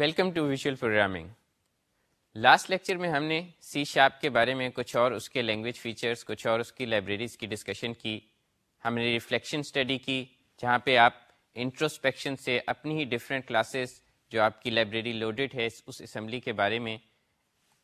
Welcome to visual programming last lecture میں ہم نے سی شاپ کے بارے میں کچھ اور اس کے لینگویج فیچرز کچھ اور اس کی لائبریریز کی ڈسکشن کی، ہم نے ریفلیکشن اسٹڈی کی، جہاں پہ آپ انٹروسپیکشن سے اپنی ہی ڈفرینٹ کلاسز جو آپ کی لائبریری لوڈڈ ہے، اس اسمبلی کے بارے میں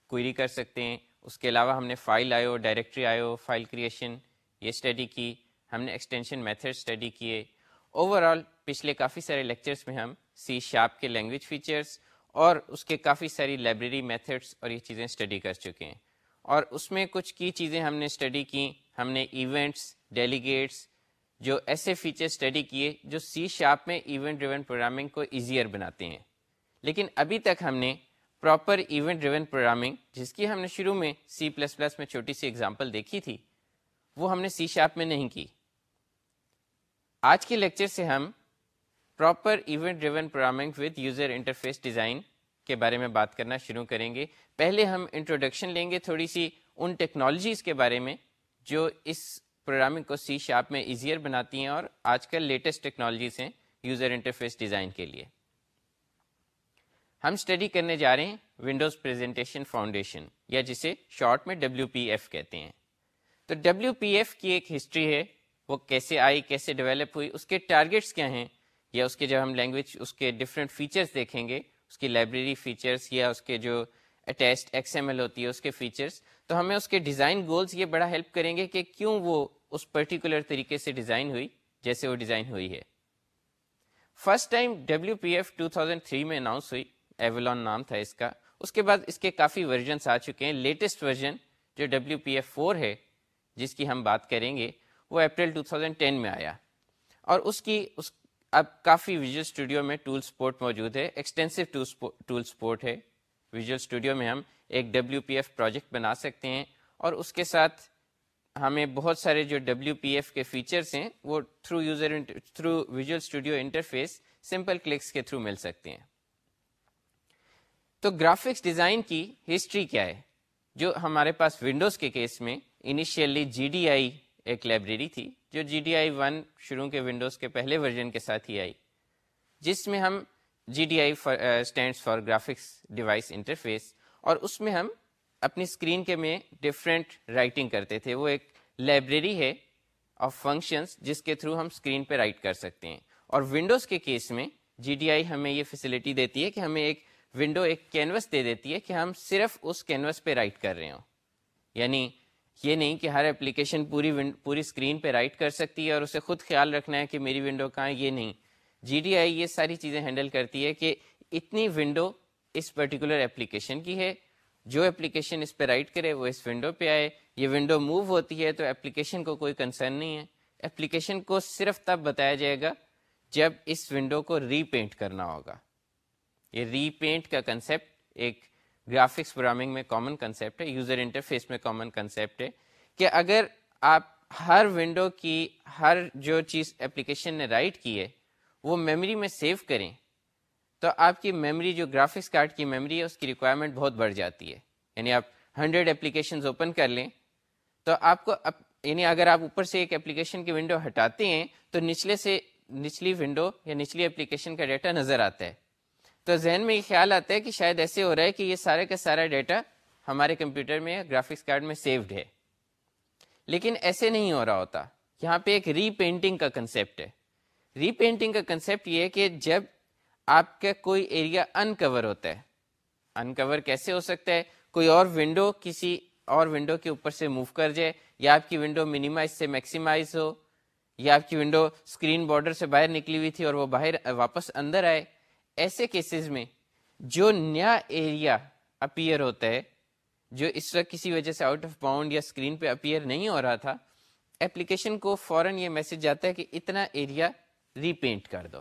کوئری کر سکتے ہیں۔ اس کے علاوہ ہم نے file IO directory IO file creation یہ اسٹڈی کی۔ ہم نے extension method study over. All آل پچھلے کافی سارے لیکچرس میں ہم سی شاپ کے لینگویج فیچرس اور اس کے کافی ساری لائبریری میتھڈس اور یہ چیزیں اسٹڈی کر چکے ہیں۔ اور اس میں کچھ کی چیزیں ہم نے اسٹڈی کی۔ ہم نے ایونٹس ڈیلیگیٹس جو ایسے فیچر اسٹڈی کیے جو سی شاپ میں ایونٹ ڈریون پروگرامنگ کو ایزیئر بناتے ہیں۔ لیکن ابھی تک ہم نے پراپر ایونٹ ڈریون پروگرامنگ جس کی ہم نے شروع میں سی پلس پلس میں چھوٹی سی ایگزامپل دیکھی تھی، وہ ہم نے سی شاپ میں نہیں کی۔ آج کے لیکچر سے ہم proper event driven programming with user interface design کے بارے میں بات کرنا شروع کریں گے۔ پہلے ہم انٹروڈکشن لیں گے تھوڑی سی ان ٹیکنالوجیز کے بارے میں جو اس پروگرامنگ کو سی شاپ میں ایزیئر بناتی ہیں اور آج کل لیٹسٹ ٹیکنالوجیز ہیں یوزر انٹرفیس ڈیزائن کے لیے۔ ہم اسٹڈی کرنے جا رہے ہیں ونڈوز پریزنٹیشن فاؤنڈیشن یا جسے شارٹ میں ڈبلو پی ایف کہتے ہیں۔ تو ڈبلو پی ایف کی ایک ہسٹری ہے، وہ کیسے آئی، کیسے ڈیولپ ہوئی، اس کے ٹارگیٹس کیا ہیں؟ یا اس کے جب ہم لینگویج اس کے ڈفرینٹ فیچرس دیکھیں گے، اس کی لائبریری فیچرس یا اس کے جو اٹیسٹ ایکس ایم ایل ہوتی ہے، اس کے فیچرس تو ہمیں اس کے ڈیزائن گولز یہ بڑا ہیلپ کریں گے کہ کیوں وہ اس پرٹیکولر طریقے سے ڈیزائن ہوئی جیسے وہ ڈیزائن ہوئی ہے۔ First time W P F two thousand three میں اناؤنس ہوئی ایولون نام تھا اس کا۔ اس کے بعد اس کے کافی ورژنس آ چکے ہیں۔ لیٹسٹ ورژن جو ڈبلو پی ایف فور ہے، جس کی ہم بات کریں گے، وہ اپریل 2010 میں آیا۔ اور اس کی، اس اب کافی ویژول اسٹوڈیو میں ٹول سپورٹ موجود ہے۔ ایکسٹینسو ٹول سپورٹ ہے۔ ویژول اسٹوڈیو میں ہم ایک ڈبلیو پی ایف پروجیکٹ بنا سکتے ہیں اور اس کے ساتھ ہمیں بہت سارے جو ڈبلیو پی ایف کے فیچرس ہیں وہ through user through visual studio interface simple clicks کے تھرو مل سکتے ہیں۔ تو گرافکس ڈیزائن کی ہسٹری کیا ہے؟ جو ہمارے پاس ونڈوز کے کیس میں انیشیلی جی ڈی آئی ایک لائبریری تھی جو جی ڈی آئی ون شروع کے ونڈوز کے پہلے ورژن کے ساتھ ہی آئی، جس میں ہم G D I stands for graphics device interface اور اس میں ہم اپنی اسکرین کے میں ڈفرینٹ رائٹنگ کرتے تھے۔ وہ ایک لائبریری ہے آف فنکشنس جس کے تھرو ہم اسکرین پہ رائٹ کر سکتے ہیں۔ اور ونڈوز کے کیس میں جی ڈی آئی ہمیں یہ فیسلٹی دیتی ہے کہ ہمیں ایک ونڈو ایک کینوس دے دیتی ہے کہ ہم صرف اس کینوس پہ رائٹ کر رہے ہوں۔ یعنی یہ نہیں کہ ہر اپلیکیشن پوری پوری اسکرین پہ رائٹ کر سکتی ہے اور اسے خود خیال رکھنا ہے کہ میری ونڈو کہاں یہ نہیں۔ جی ڈی آئی یہ ساری چیزیں ہینڈل کرتی ہے کہ اتنی ونڈو اس پرٹیکولر اپلیکیشن کی ہے، جو اپلیکیشن اس پہ رائٹ کرے وہ اس ونڈو پہ آئے۔ یہ ونڈو موو ہوتی ہے تو اپلیکیشن کو کوئی کنسرن نہیں ہے۔ اپلیکیشن کو صرف تب بتایا جائے گا جب اس ونڈو کو ری پینٹ کرنا ہوگا۔ یہ ری پینٹ کا کنسیپٹ ایک گرافکس پروگرامنگ میں کامن کنسیپٹ ہے یوزر انٹرفیس میں کامن کنسیپٹ ہے، کہ اگر آپ ہر ونڈو کی ہر جو چیز اپلیکیشن نے رائٹ کی ہے، وہ میموری میں سیو کریں، تو آپ کی میموری جو گرافکس کارڈ کی میموری ہے، اس کی ریکوائرمنٹ بہت بڑھ جاتی ہے. یعنی آپ ہنڈریڈ اپلیکیشن اوپن کر لیں، تو آپ کو یعنی اگر آپ اوپر سے ایک اپلیکیشن کی ونڈو ہٹاتے ہیں، تو نچلے سے نچلی ونڈو یا نچلی اپلیکیشن کا ڈیٹا نظر آتا ہے. تو ذہن میں یہ خیال آتا ہے کہ شاید ایسے ہو رہا ہے کہ یہ سارے کا سارا ڈیٹا ہمارے کمپیوٹر میں گرافکس کارڈ میں سیوڈ ہے۔ لیکن ایسے نہیں ہو رہا ہوتا۔ یہاں پہ ایک ری پینٹنگ کا کنسیپٹ ہے۔ ری پینٹنگ کا کنسیپٹ یہ ہے کہ جب آپ کا کوئی ایریا انکور ہوتا ہے۔ انکور کیسے ہو سکتا ہے؟ کوئی اور ونڈو کسی اور ونڈو کے اوپر سے موو کر جائے یا آپ کی ونڈو منیمائز سے میکسیمائز ہو یا آپ کی ونڈو اسکرین بارڈر سے باہر نکلی ہوئی تھی اور وہ باہر واپس اندر آئے۔ ایسے کیسز میں جو نیا ایریا اپیئر ہوتا ہے، جو اس وقت کسی وجہ سے آؤٹ آف باؤنڈ یا اسکرین پہ اپیئر نہیں ہو رہا تھا اپلیکیشن کو فوراً یہ میسج جاتا ہے کہ اتنا ایریا ری پینٹ کر دو۔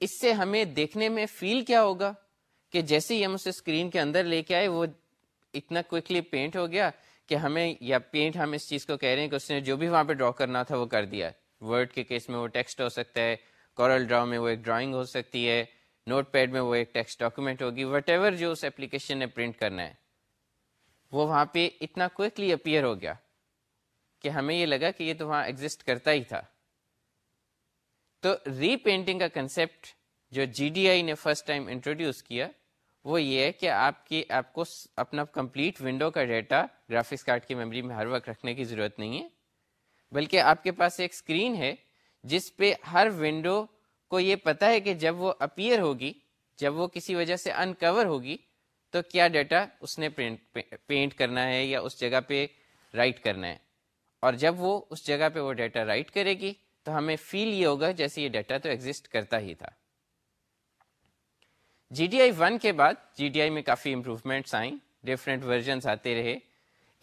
اس سے ہمیں دیکھنے میں فیل کیا ہوگا کہ جیسے ہی ہم اسے اسکرین کے اندر لے کے آئے، وہ اتنا کوئکلی پینٹ ہو گیا کہ ہمیں یا پینٹ ہم اس چیز کو کہہ رہے ہیں کہ اس نے جو بھی وہاں پہ ڈرا کرنا تھا وہ کر دیا۔ ورڈ کے کیس میں وہ ٹیکسٹ ہو سکتا ہے کورل ڈراؤ میں وہ ایک ڈرائنگ ہو سکتی ہے، نوٹ پیڈ میں وہ ایک ٹیکسٹ ڈاکومنٹ ہوگی وٹ ایور جو اس اپلیکیشن نے پرنٹ کرنا ہے۔ وہ وہاں پہ اتنا کوئکلی اپیئر ہو گیا کہ ہمیں یہ لگا کہ یہ تو وہاں ایگزٹ کرتا ہی تھا۔ تو ری پینٹنگ کا کنسیپٹ جو جی ڈی آئی نے فرسٹ ٹائم انٹروڈیوس کیا، وہ یہ ہے کہ آپ کی آپ کو اپنا کمپلیٹ ونڈو کا ڈیٹا گرافکس کارڈ کی میموری میں ہر وقت رکھنے کی ضرورت نہیں ہے، بلکہ آپ کے پاس ایک اسکرین ہے۔ جس پہ ہر ونڈو کو یہ پتا ہے کہ جب وہ اپیئر ہوگی، جب وہ کسی وجہ سے انکور ہوگی، تو کیا ڈیٹا اس نے پینٹ کرنا ہے یا اس جگہ پہ رائٹ کرنا ہے؟ اور جب وہ اس جگہ پہ وہ ڈیٹا رائٹ کرے گی، تو ہمیں فیل یہ ہوگا جیسے یہ ڈیٹا تو ایگزٹ کرتا ہی تھا۔ جی ڈی آئی ون کے بعد جی ڈی آئی میں کافی امپروومنٹس آئیں ڈفرینٹ ورژنس آتے رہے۔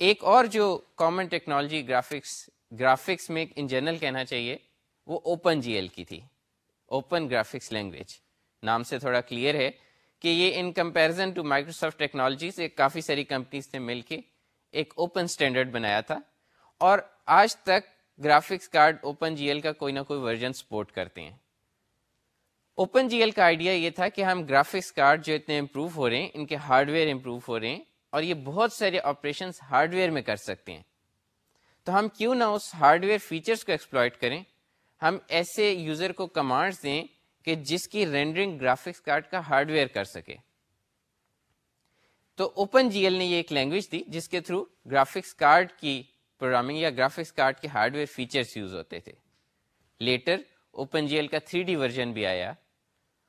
ایک اور جو کامن ٹیکنالوجی گرافکس گرافکس میں ان جنرل کہنا چاہیے وہ اوپن جی ایل کی تھی اوپن گرافکس لینگویج نام سے تھوڑا کلیئر ہے کہ یہ in comparison to Microsoft technologies ایک کافی ساری کمپنیز نے مل کے ایک اوپن اسٹینڈرڈ بنایا تھا اور آج تک graphics card open G L کا کوئی نہ کوئی ورژن سپورٹ کرتے ہیں۔ اوپن جی ایل کا آئیڈیا یہ تھا کہ ہم گرافکس کارڈ جو اتنے امپروو ہو رہے ہیں، ان کے ہارڈ ویئر امپروو ہو رہے ہیں اور یہ بہت سارے آپریشن ہارڈ ویئر میں کر سکتے ہیں۔ تو ہم کیوں نہ اس ہارڈ ویئر فیچرس کو ایکسپلوئٹ کریں ہم ایسے یوزر کو کمانڈس دیں کہ جس کی رینڈرنگ گرافکس کارڈ کا ہارڈ ویئر کر سکے۔ تو اوپن جی ایل نے یہ ایک لینگویج دی جس کے تھرو گرافکس کارڈ کی پروگرامنگ یا گرافکس کارڈ کے ہارڈ ویئر فیچرس یوز ہوتے تھے۔ لیٹر اوپن جی ایل کا تھری ڈی ورژن بھی آیا۔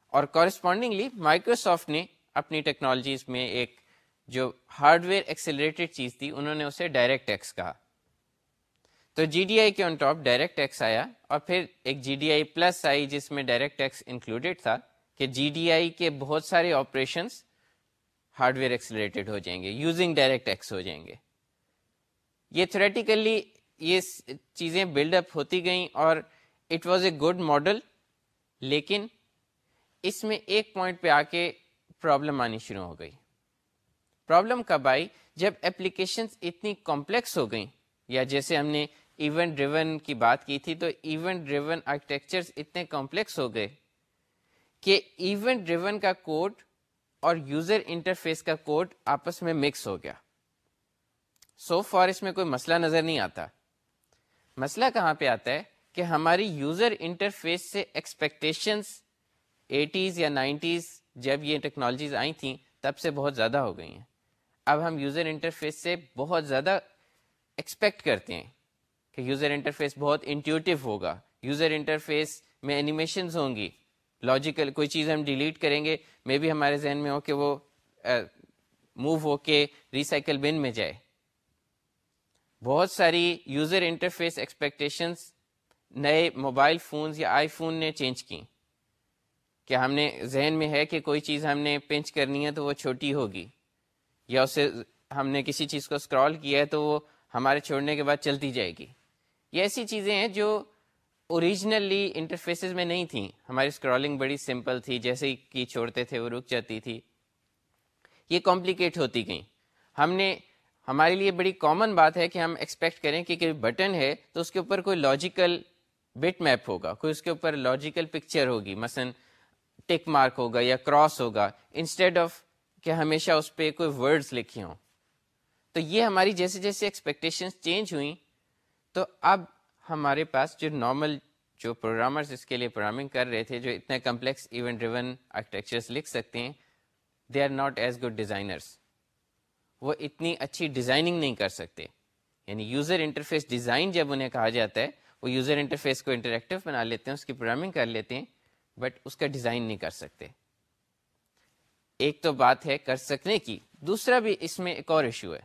اور کورسپونڈنگلی مائکروسافٹ نے اپنی ٹیکنالوجیز میں ایک جو ہارڈ ویئر ایکسیلریٹڈ چیز تھی، انہوں نے اسے ڈائریکٹ ایکس کہا۔ تو جی ڈی آئی کے آن ٹاپ ڈائریکٹ ایکس آیا اور پھر ایک جی ڈی آئی پلس آئی جس میں ڈائریکٹ ایکس انکلوڈیڈ تھا کہ جی ڈی آئی کے بہت سارے آپریشنس ہارڈ ویئر ایکسیلریٹڈ ہو جائیں گے یوزنگ ڈائریکٹ ایکس ہو جائیں گے۔ یہ تھریٹیکلی یہ چیزیں بلڈ اپ ہوتی گئیں اور it was a good model لیکن اس میں ایک پوائنٹ پہ آ کے پرابلم آنی شروع ہو گئی۔ پرابلم کب آئی؟ جب اپلیکیشن اتنی کمپلیکس ہو گئیں یا جیسے ہم نے ایونٹ ڈریون کی بات کی تھی تو ایونٹ ڈریون آرکیٹیکچر اتنے کمپلیکس ہو گئے کہ ایونٹ ڈریون کا کوڈ اور یوزر انٹرفیس کا کوڈ آپس میں مکس ہو گیا۔ سو فار اس میں کوئی مسئلہ نظر نہیں آتا۔ مسئلہ کہاں پہ آتا ہے کہ ہماری یوزر انٹرفیس سے ایکسپیکٹیشنس ایٹیز یا نائنٹیز جب یہ ٹیکنالوجیز آئی تھیں تب سے بہت زیادہ ہو گئی ہیں۔ اب ہم یوزر انٹرفیس سے بہت زیادہ ایکسپیکٹ کرتے ہیں۔ کہ یوزر انٹرفیس بہت انٹیوٹیو ہوگا۔ یوزر انٹرفیس میں اینیمیشنز ہوں گی۔ لاجیکل کوئی چیز ہم ڈیلیٹ کریں گے مے بھی ہمارے ذہن میں ہو کہ وہ موو ہو کے ریسائکل بن میں جائے۔ بہت ساری یوزر انٹرفیس ایکسپیکٹیشنس نئے موبائل فونز یا آئی فون نے چینج کی کہ ہم نے ذہن میں ہے کہ کوئی چیز ہم نے پنچ کرنی ہے تو وہ چھوٹی ہوگی۔ یا اسے ہم نے کسی چیز کو اسکرال کیا ہے تو وہ ہمارے چھوڑنے کے بعد چلتی جائے گی۔ یہ ایسی چیزیں ہیں جو اوریجنلی انٹرفیسز میں نہیں تھیں۔ ہماری اسکرالنگ بڑی سمپل تھی، جیسے کہ چھوڑتے تھے، وہ رک جاتی تھی۔ یہ کمپلیکیٹ ہوتی گئیں۔ ہم نے، ہمارے لیے بڑی کامن بات ہے کہ ہم ایکسپیکٹ کریں کہ کوئی بٹن ہے تو اس کے اوپر کوئی لاجیکل بٹ میپ ہوگا، کوئی اس کے اوپر لاجیکل پکچر ہوگی۔ مثلا ٹک مارک ہوگا یا کراس ہوگا۔ انسٹیڈ آف کہ ہمیشہ اس پہ کوئی ورڈز لکھے ہوں۔ تو یہ ہماری جیسے جیسے ایکسپیکٹیشن چینج ہوئیں تو اب ہمارے پاس جو نارمل جو پروگرامرز اس کے لیے پروگرامنگ کر رہے تھے، جو اتنے کمپلیکس ایونٹ ڈریون آرکیٹیکچرس لکھ سکتے ہیں they are not as good designers وہ اتنی اچھی ڈیزائننگ نہیں کر سکتے۔ یعنی یوزر انٹرفیس ڈیزائن جب انہیں کہا جاتا ہے، وہ یوزر انٹرفیس کو انٹریکٹیو بنا لیتے ہیں، اس کی پروگرامنگ کر لیتے ہیں بٹ اس کا ڈیزائن نہیں کر سکتے۔ ایک تو بات ہے کر سکنے کی۔ دوسرا بھی اس میں ایک اور ایشو ہے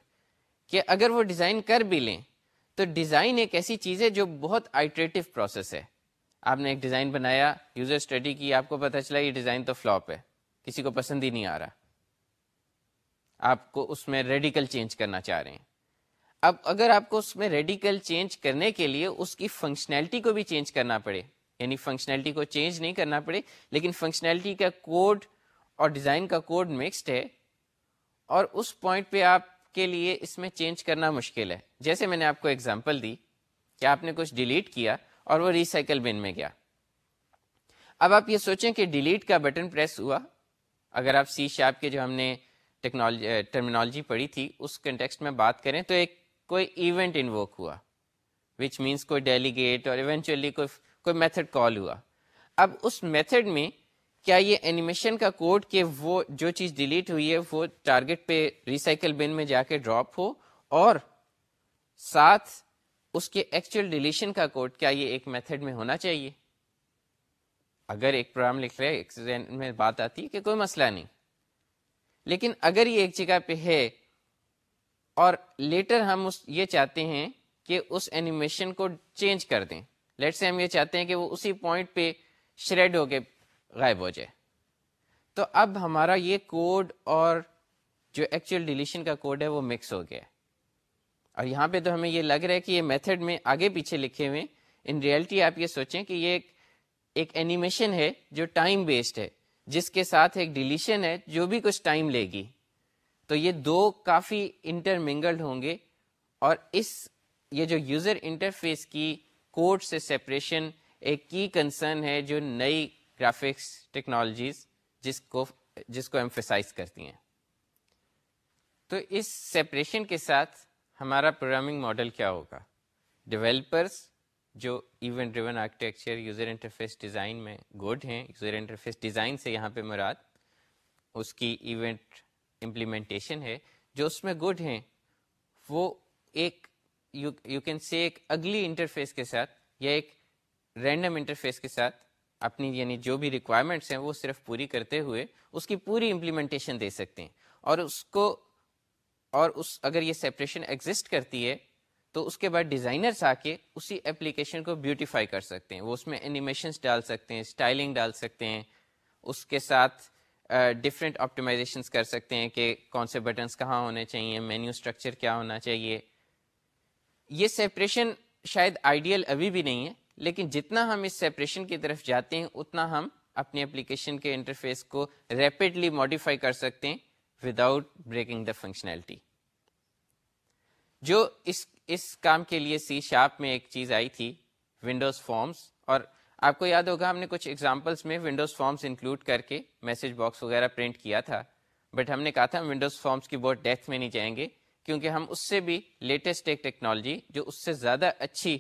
کہ اگر وہ ڈیزائن کر بھی لیں تو ڈیزائن ایک ایسی چیز ہے جو بہت آئٹریٹو پروسیس ہے۔ آپ نے ایک ڈیزائن بنایا یوزر اسٹڈی کی، آپ کو پتا چلا یہ ڈیزائن تو فلاپ ہے، کسی کو پسند ہی نہیں آ رہا۔ آپ کو اس میں ریڈیکل چینج کرنا چاہ رہے ہیں۔ اب اگر آپ کو اس میں ریڈیکل چینج کرنے کے لیے اس کی فنکشنلٹی کو بھی چینج کرنا پڑے یعنی فنکشنلٹی کو چینج نہیں کرنا پڑے، لیکن فنکشنلٹی کا کوڈ اور ڈیزائن کا کوڈ مکسڈ ہے، اور اس پوائنٹ پہ آپ کے لیے اس میں چینج کرنا مشکل ہے۔ جیسے میں نے آپ کو ایگزامپل دی کہ آپ نے کچھ ڈیلیٹ کیا اور وہ ریسائکل بن میں گیا۔ اب آپ یہ سوچیں کہ ڈیلیٹ کا بٹن پریس ہوا۔ اگر آپ سی شاپ کے جو ہم نے ٹیکنالوجی ٹرمینالوجی پڑھی تھی، اس کنٹیکسٹ میں بات کریں تو ایک کوئی ایونٹ انووک ہوا۔ وچ مینس کوئی ڈیلیگیٹ اور ایونچولی کوئی کوئی میتھڈ کال ہوا۔ اب اس میتھڈ میں کیا یہ اینیمیشن کا کوڈ کہ وہ جو چیز ڈیلیٹ ہوئی ہے، وہ ٹارگیٹ پہ ریسائکل بن میں جا کے ڈراپ ہو اور ساتھ اس کے ایکچوئل ڈیلیشن کا کوڈ کیا یہ ایک میتھڈ میں ہونا چاہیے؟ اگر ایک پروگرام لکھ رہے میں بات آتی ہے کہ کوئی مسئلہ نہیں۔ لیکن اگر یہ ایک جگہ پہ ہے اور لیٹر ہم اس یہ چاہتے ہیں کہ اس اینیمیشن کو چینج کر دیں۔ لیٹ سے ہم یہ چاہتے ہیں کہ وہ اسی پوائنٹ پہ شریڈ ہو کے غائب ہو جائے۔ تو اب ہمارا یہ کوڈ اور جو ایکچوئل ڈیلیشن کا کوڈ ہے وہ مکس ہو گیا۔ اور یہاں پہ تو ہمیں یہ لگ رہا ہے کہ یہ میتھڈ میں آگے پیچھے لکھے ہوئے ان ریئلٹی آپ یہ سوچیں کہ یہ ایک اینیمیشن ہے جو ٹائم بیسڈ ہے، جس کے ساتھ ایک ڈیلیشن ہے جو بھی کچھ ٹائم لے گی۔ تو یہ دو کافی انٹرمنگلڈ ہوں گے۔ اور اس یہ جو یوزر انٹرفیس کی کوڈ سے سیپریشن ایک کی کنسرن ہے جو نئی گرافکس ٹیکنالوجیز جس کو جس کو ایمفیسائز کرتی ہیں۔ تو اس سیپریشن کے ساتھ ہمارا پروگرامنگ ماڈل کیا ہوگا؟ ڈیولپرس جو event driven architecture user interface design میں گڈ ہیں یوزر انٹرفیس ڈیزائن سے یہاں پہ مراد اس کی ایونٹ امپلیمنٹیشن ہے۔ جو اس میں گڈ ہیں، وہ ایک یو کین سی ایک اگلی انٹرفیس کے ساتھ یا ایک رینڈم انٹرفیس کے ساتھ اپنی یعنی جو بھی ریکوائرمنٹس ہیں وہ صرف پوری کرتے ہوئے اس کی پوری امپلیمنٹیشن دے سکتے ہیں۔ اور اس کو اور اس اگر یہ سیپریشن ایگزسٹ کرتی ہے، تو اس کے بعد ڈیزائنرس آ کے اسی اپلیکیشن کو بیوٹیفائی کر سکتے ہیں۔ وہ اس میں اینیمیشنس ڈال سکتے ہیں اسٹائلنگ ڈال سکتے ہیں۔ اس کے ساتھ ڈفرینٹ آپٹیمائزیشنس کر سکتے ہیں کہ کون سے بٹنس کہاں ہونے چاہیے مینیو اسٹرکچر کیا ہونا چاہیے۔ یہ سیپریشن شاید آئیڈیل ابھی بھی نہیں ہے لیکن جتنا ہم اس سیپریشن کی طرف جاتے ہیں، اتنا ہم اپنی اپلیکیشن کے انٹرفیس کو ریپڈلی ماڈیفائی کر سکتے ہیں وداؤٹ بریکنگ دا فنکشنلٹی جو اس اس کام کے لیے سی شاپ میں ایک چیز آئی تھی ونڈوز فارمز اور آپ کو یاد ہوگا، ہم نے کچھ ایگزامپلس میں ونڈوز فارمز انکلوڈ کر کے میسج باکس وغیرہ پرنٹ کیا تھا۔ بٹ ہم نے کہا تھا ونڈوز فارمز کی بہت ڈیتھ میں نہیں جائیں گے، کیونکہ ہم اس سے بھی لیٹسٹ ایک ٹیکنالوجی جو اس سے زیادہ اچھی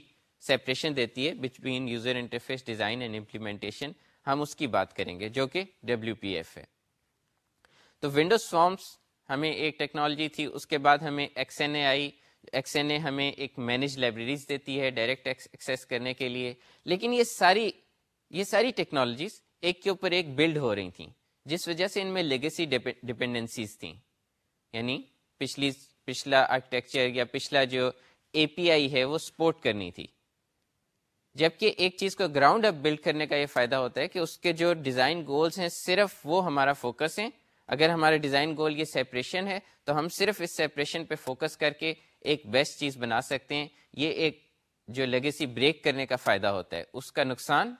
سیپریشن دیتی ہے between user interface design and implementation ہم اس کی بات کریں گے جو کہ ڈبلو پی ایف ہے۔ تو ونڈوز فارمس ہمیں ایک ٹیکنالوجی تھی، اس کے بعد ہمیں X N A I. X N A ہمیں ایک مینج لائبریریز دیتی ہے ڈائریکٹ ایکسیس کرنے کے لیے۔ لیکن یہ ساری یہ ساری ٹیکنالوجیز ایک کے اوپر ایک بلڈ ہو رہی تھیں، جس وجہ سے ان میں لیگیسی ڈپینڈنسیز تھیں۔ یعنی پچھلی، پچھلا آرکیٹیکچر یا پچھلا جو اے پی آئی ہے، وہ سپورٹ کرنی تھی۔ جبکہ ایک چیز کو گراؤنڈ اپ بلڈ کرنے کا یہ فائدہ ہوتا ہے کہ اس کے جو ڈیزائن گولس ہیں صرف وہ ہمارا فوکس ہیں۔ اگر ہمارا ڈیزائن گول یہ سیپریشن ہے، تو ہم صرف اس سیپریشن پہ فوکس کر کے ایک بیسٹ چیز بنا سکتے ہیں۔ یہ ایک جو لیگیسی بریک کرنے کا فائدہ ہوتا ہے۔ اس کا نقصان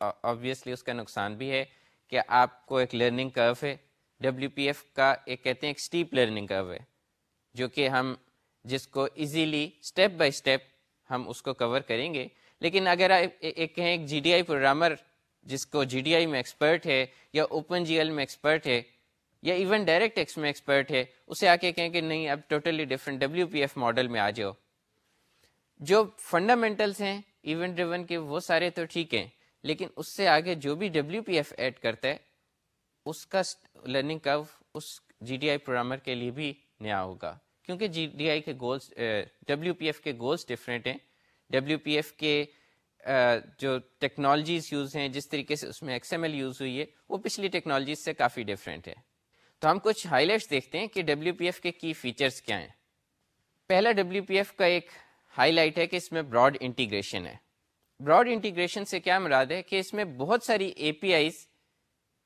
آبویسلی اس کا نقصان بھی ہے کہ آپ کو ایک لرننگ کرو ہے۔ ڈبلیو پی ایف کا ایک کہتے ہیں ایک اسٹیپ لرننگ کرو ہے، جو کہ ہم جس کو ایزیلی اسٹیپ بائی اسٹیپ ہم اس کو کور کریں گے۔ لیکن اگر ایک کہیں ایک جی ڈی آئی پروگرامر جس کو جی ڈی آئی میں ایکسپرٹ ہے یا اوپن جی ایل میں ایکسپرٹ ہے یا ایون ڈائریکٹ ایکس میں ایکسپرٹ ہے، اسے آ کے کہیں کہ نہیں، اب totally different W P F model میں آ جاؤ۔ جو فنڈامنٹلس ہیں ایونٹ ڈریون کے، وہ سارے تو ٹھیک ہیں، لیکن اس سے آگے جو بھی ڈبلیو پی ایف ایڈ کرتا ہے، اس کا لرننگ کرو اس جی ڈی آئی پروگرامر کے لیے بھی نیا ہوگا۔ کیونکہ جی ڈی آئی کے گولس ڈبلیو پی ایف کے گولس ڈفرینٹ ہیں۔ ڈبلیو پی ایف کے جو ٹیکنالوجیز یوز ہیں، جس طریقے سے اس میں ایکس ایم ایل یوز ہوئی ہے، وہ پچھلی ٹیکنالوجیز سے کافی ڈفرینٹ ہے۔ تو ہم کچھ ہائی لائٹس دیکھتے ہیں کہ ڈبلیو پی ایف کے کی فیچرس کیا ہیں۔ پہلا ڈبلیو پی ایف کا ایک ہائی لائٹ ہے کہ اس میں براڈ انٹیگریشن ہے۔ براڈ انٹیگریشن سے کیا مراد ہے کہ اس میں بہت ساری اے پی آئیز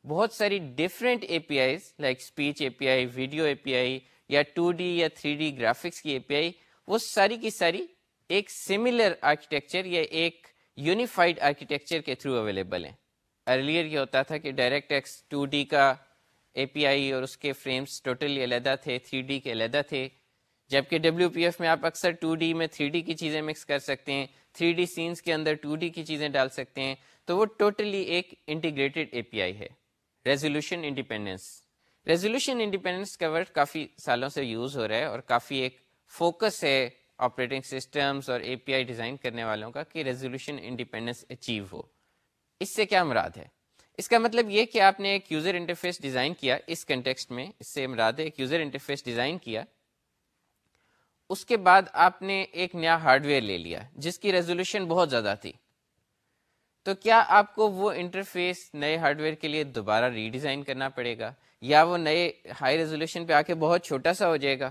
بہت ساری different A P Is like speech A P I video A P I یا ٹو ڈی یا تھری ڈی گرافکس کی اے پی آئی وہ ساری کی ساری ایک سملر آرکیٹیکچر یا ایک یونیفائڈ آرکیٹیکچر کے تھرو اویلیبل ہیں۔ ارلیئر یہ ہوتا تھا کہ ڈائریکٹ ایکس ٹو ڈی کا اے پی آئی اور اس کے فریمس ٹوٹلی علیحدہ تھے تھری ڈی کے علیحدہ تھے۔ جبکہ ڈبلیو پی ایف میں آپ اکثر ٹو ڈی میں تھری ڈی کی چیزیں مکس کر سکتے ہیں تھری ڈی سینس کے اندر ٹو ڈی کی چیزیں ڈال سکتے ہیں۔ تو وہ ٹوٹلی ایک انٹیگریٹڈ اے پی آئی ہے۔ ریزولوشن انڈیپینڈنس ریزولوشن انڈیپینڈنس کا ورڈ کافی سالوں سے یوز ہو رہا ہے اور کافی ایک فوکس ہے۔ آپریٹنگ سسٹمس اور اے پی آئی ڈیزائن کرنے والوں کا کہ ریزولوشن انڈیپینڈنس اچیو ہو۔ اس سے کیا مراد ہے؟ اس کا مطلب یہ کہ آپ نے ایک یوزر انٹرفیس ڈیزائن کیا اس کنٹیکسٹ میں، اس سے مراد ہے ایک یوزر انٹرفیس ڈیزائن کیا۔ اس کے بعد آپ نے ایک نیا ہارڈ ویئر لے لیا، جس کی ریزولوشن بہت زیادہ تھی۔ تو کیا آپ کو وہ انٹرفیس نئے ہارڈ ویئر کے لیے دوبارہ ری ڈیزائن کرنا پڑے گا؟ یا وہ نئے ہائی ریزولوشن پہ آ کے بہت چھوٹا سا ہو جائے گا؟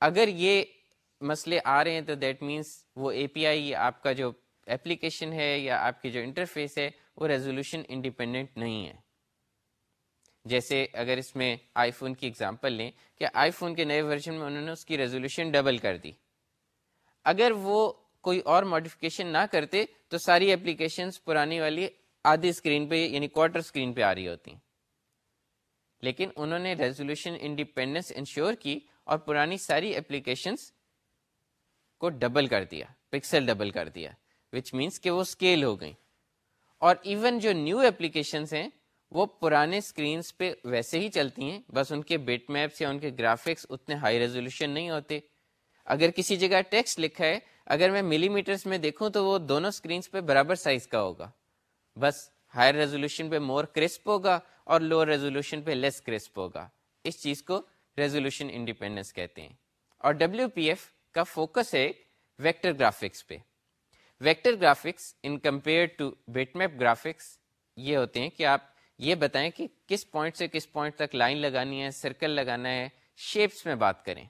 اگر یہ مسئلے آ رہے ہیں تو دیٹ مینس وہ اے پی آئی آپ کا جو اپلیکیشن ہے یا آپ کی جو انٹرفیس ہے وہ ریزولوشن انڈیپینڈنٹ نہیں ہے۔ جیسے اگر اس میں آئی فون کی اگزامپل لیں کہ آئی فون کے نئے ورژن میں انہوں نے اس کی ریزولوشن ڈبل کر دی۔ اگر وہ کوئی اور ماڈیفکیشن نہ کرتے تو ساری اپلیکیشنز پرانی والی آدھی اسکرین پہ یعنی کوارٹر اسکرین پہ آ رہی ہوتی۔ لیکن انہوں نے ریزولوشن انڈیپینڈنس انشور کی اور پرانی ساری اپلیکیشنز کو ڈبل کر دیا پکسل ڈبل کر دیا وچ مینس کہ وہ اسکیل ہو گئی اور ایون جو نیو اپلیکیشنس ہیں، وہ پرانے اسکرینس پہ ویسے ہی چلتی ہیں، بس ان کے بیٹ میپس یا ان کے گرافکس اتنے ہائی ریزولوشن نہیں ہوتے۔ اگر کسی جگہ ٹیکسٹ لکھا ہے، اگر میں ملی میٹرس میں دیکھوں تو وہ دونوں اسکرینس پہ برابر سائز کا ہوگا۔ بس ہائر ریزولوشن پہ مور کرسپ ہوگا اور لوور ریزولوشن پہ لیس کرسپ ہوگا۔ اس چیز کو ریزولوشن انڈیپینڈنس کہتے ہیں۔ اور ڈبلو پی ایف کا فوکس ہے ویکٹر گرافکس پہ۔ Vector graphics in compare to bitmap graphics یہ ہوتے ہیں کہ آپ یہ بتائیں کہ کس پوائنٹ سے کس پوائنٹ تک لائن لگانی ہے سرکل لگانا ہے شیپس میں بات کریں۔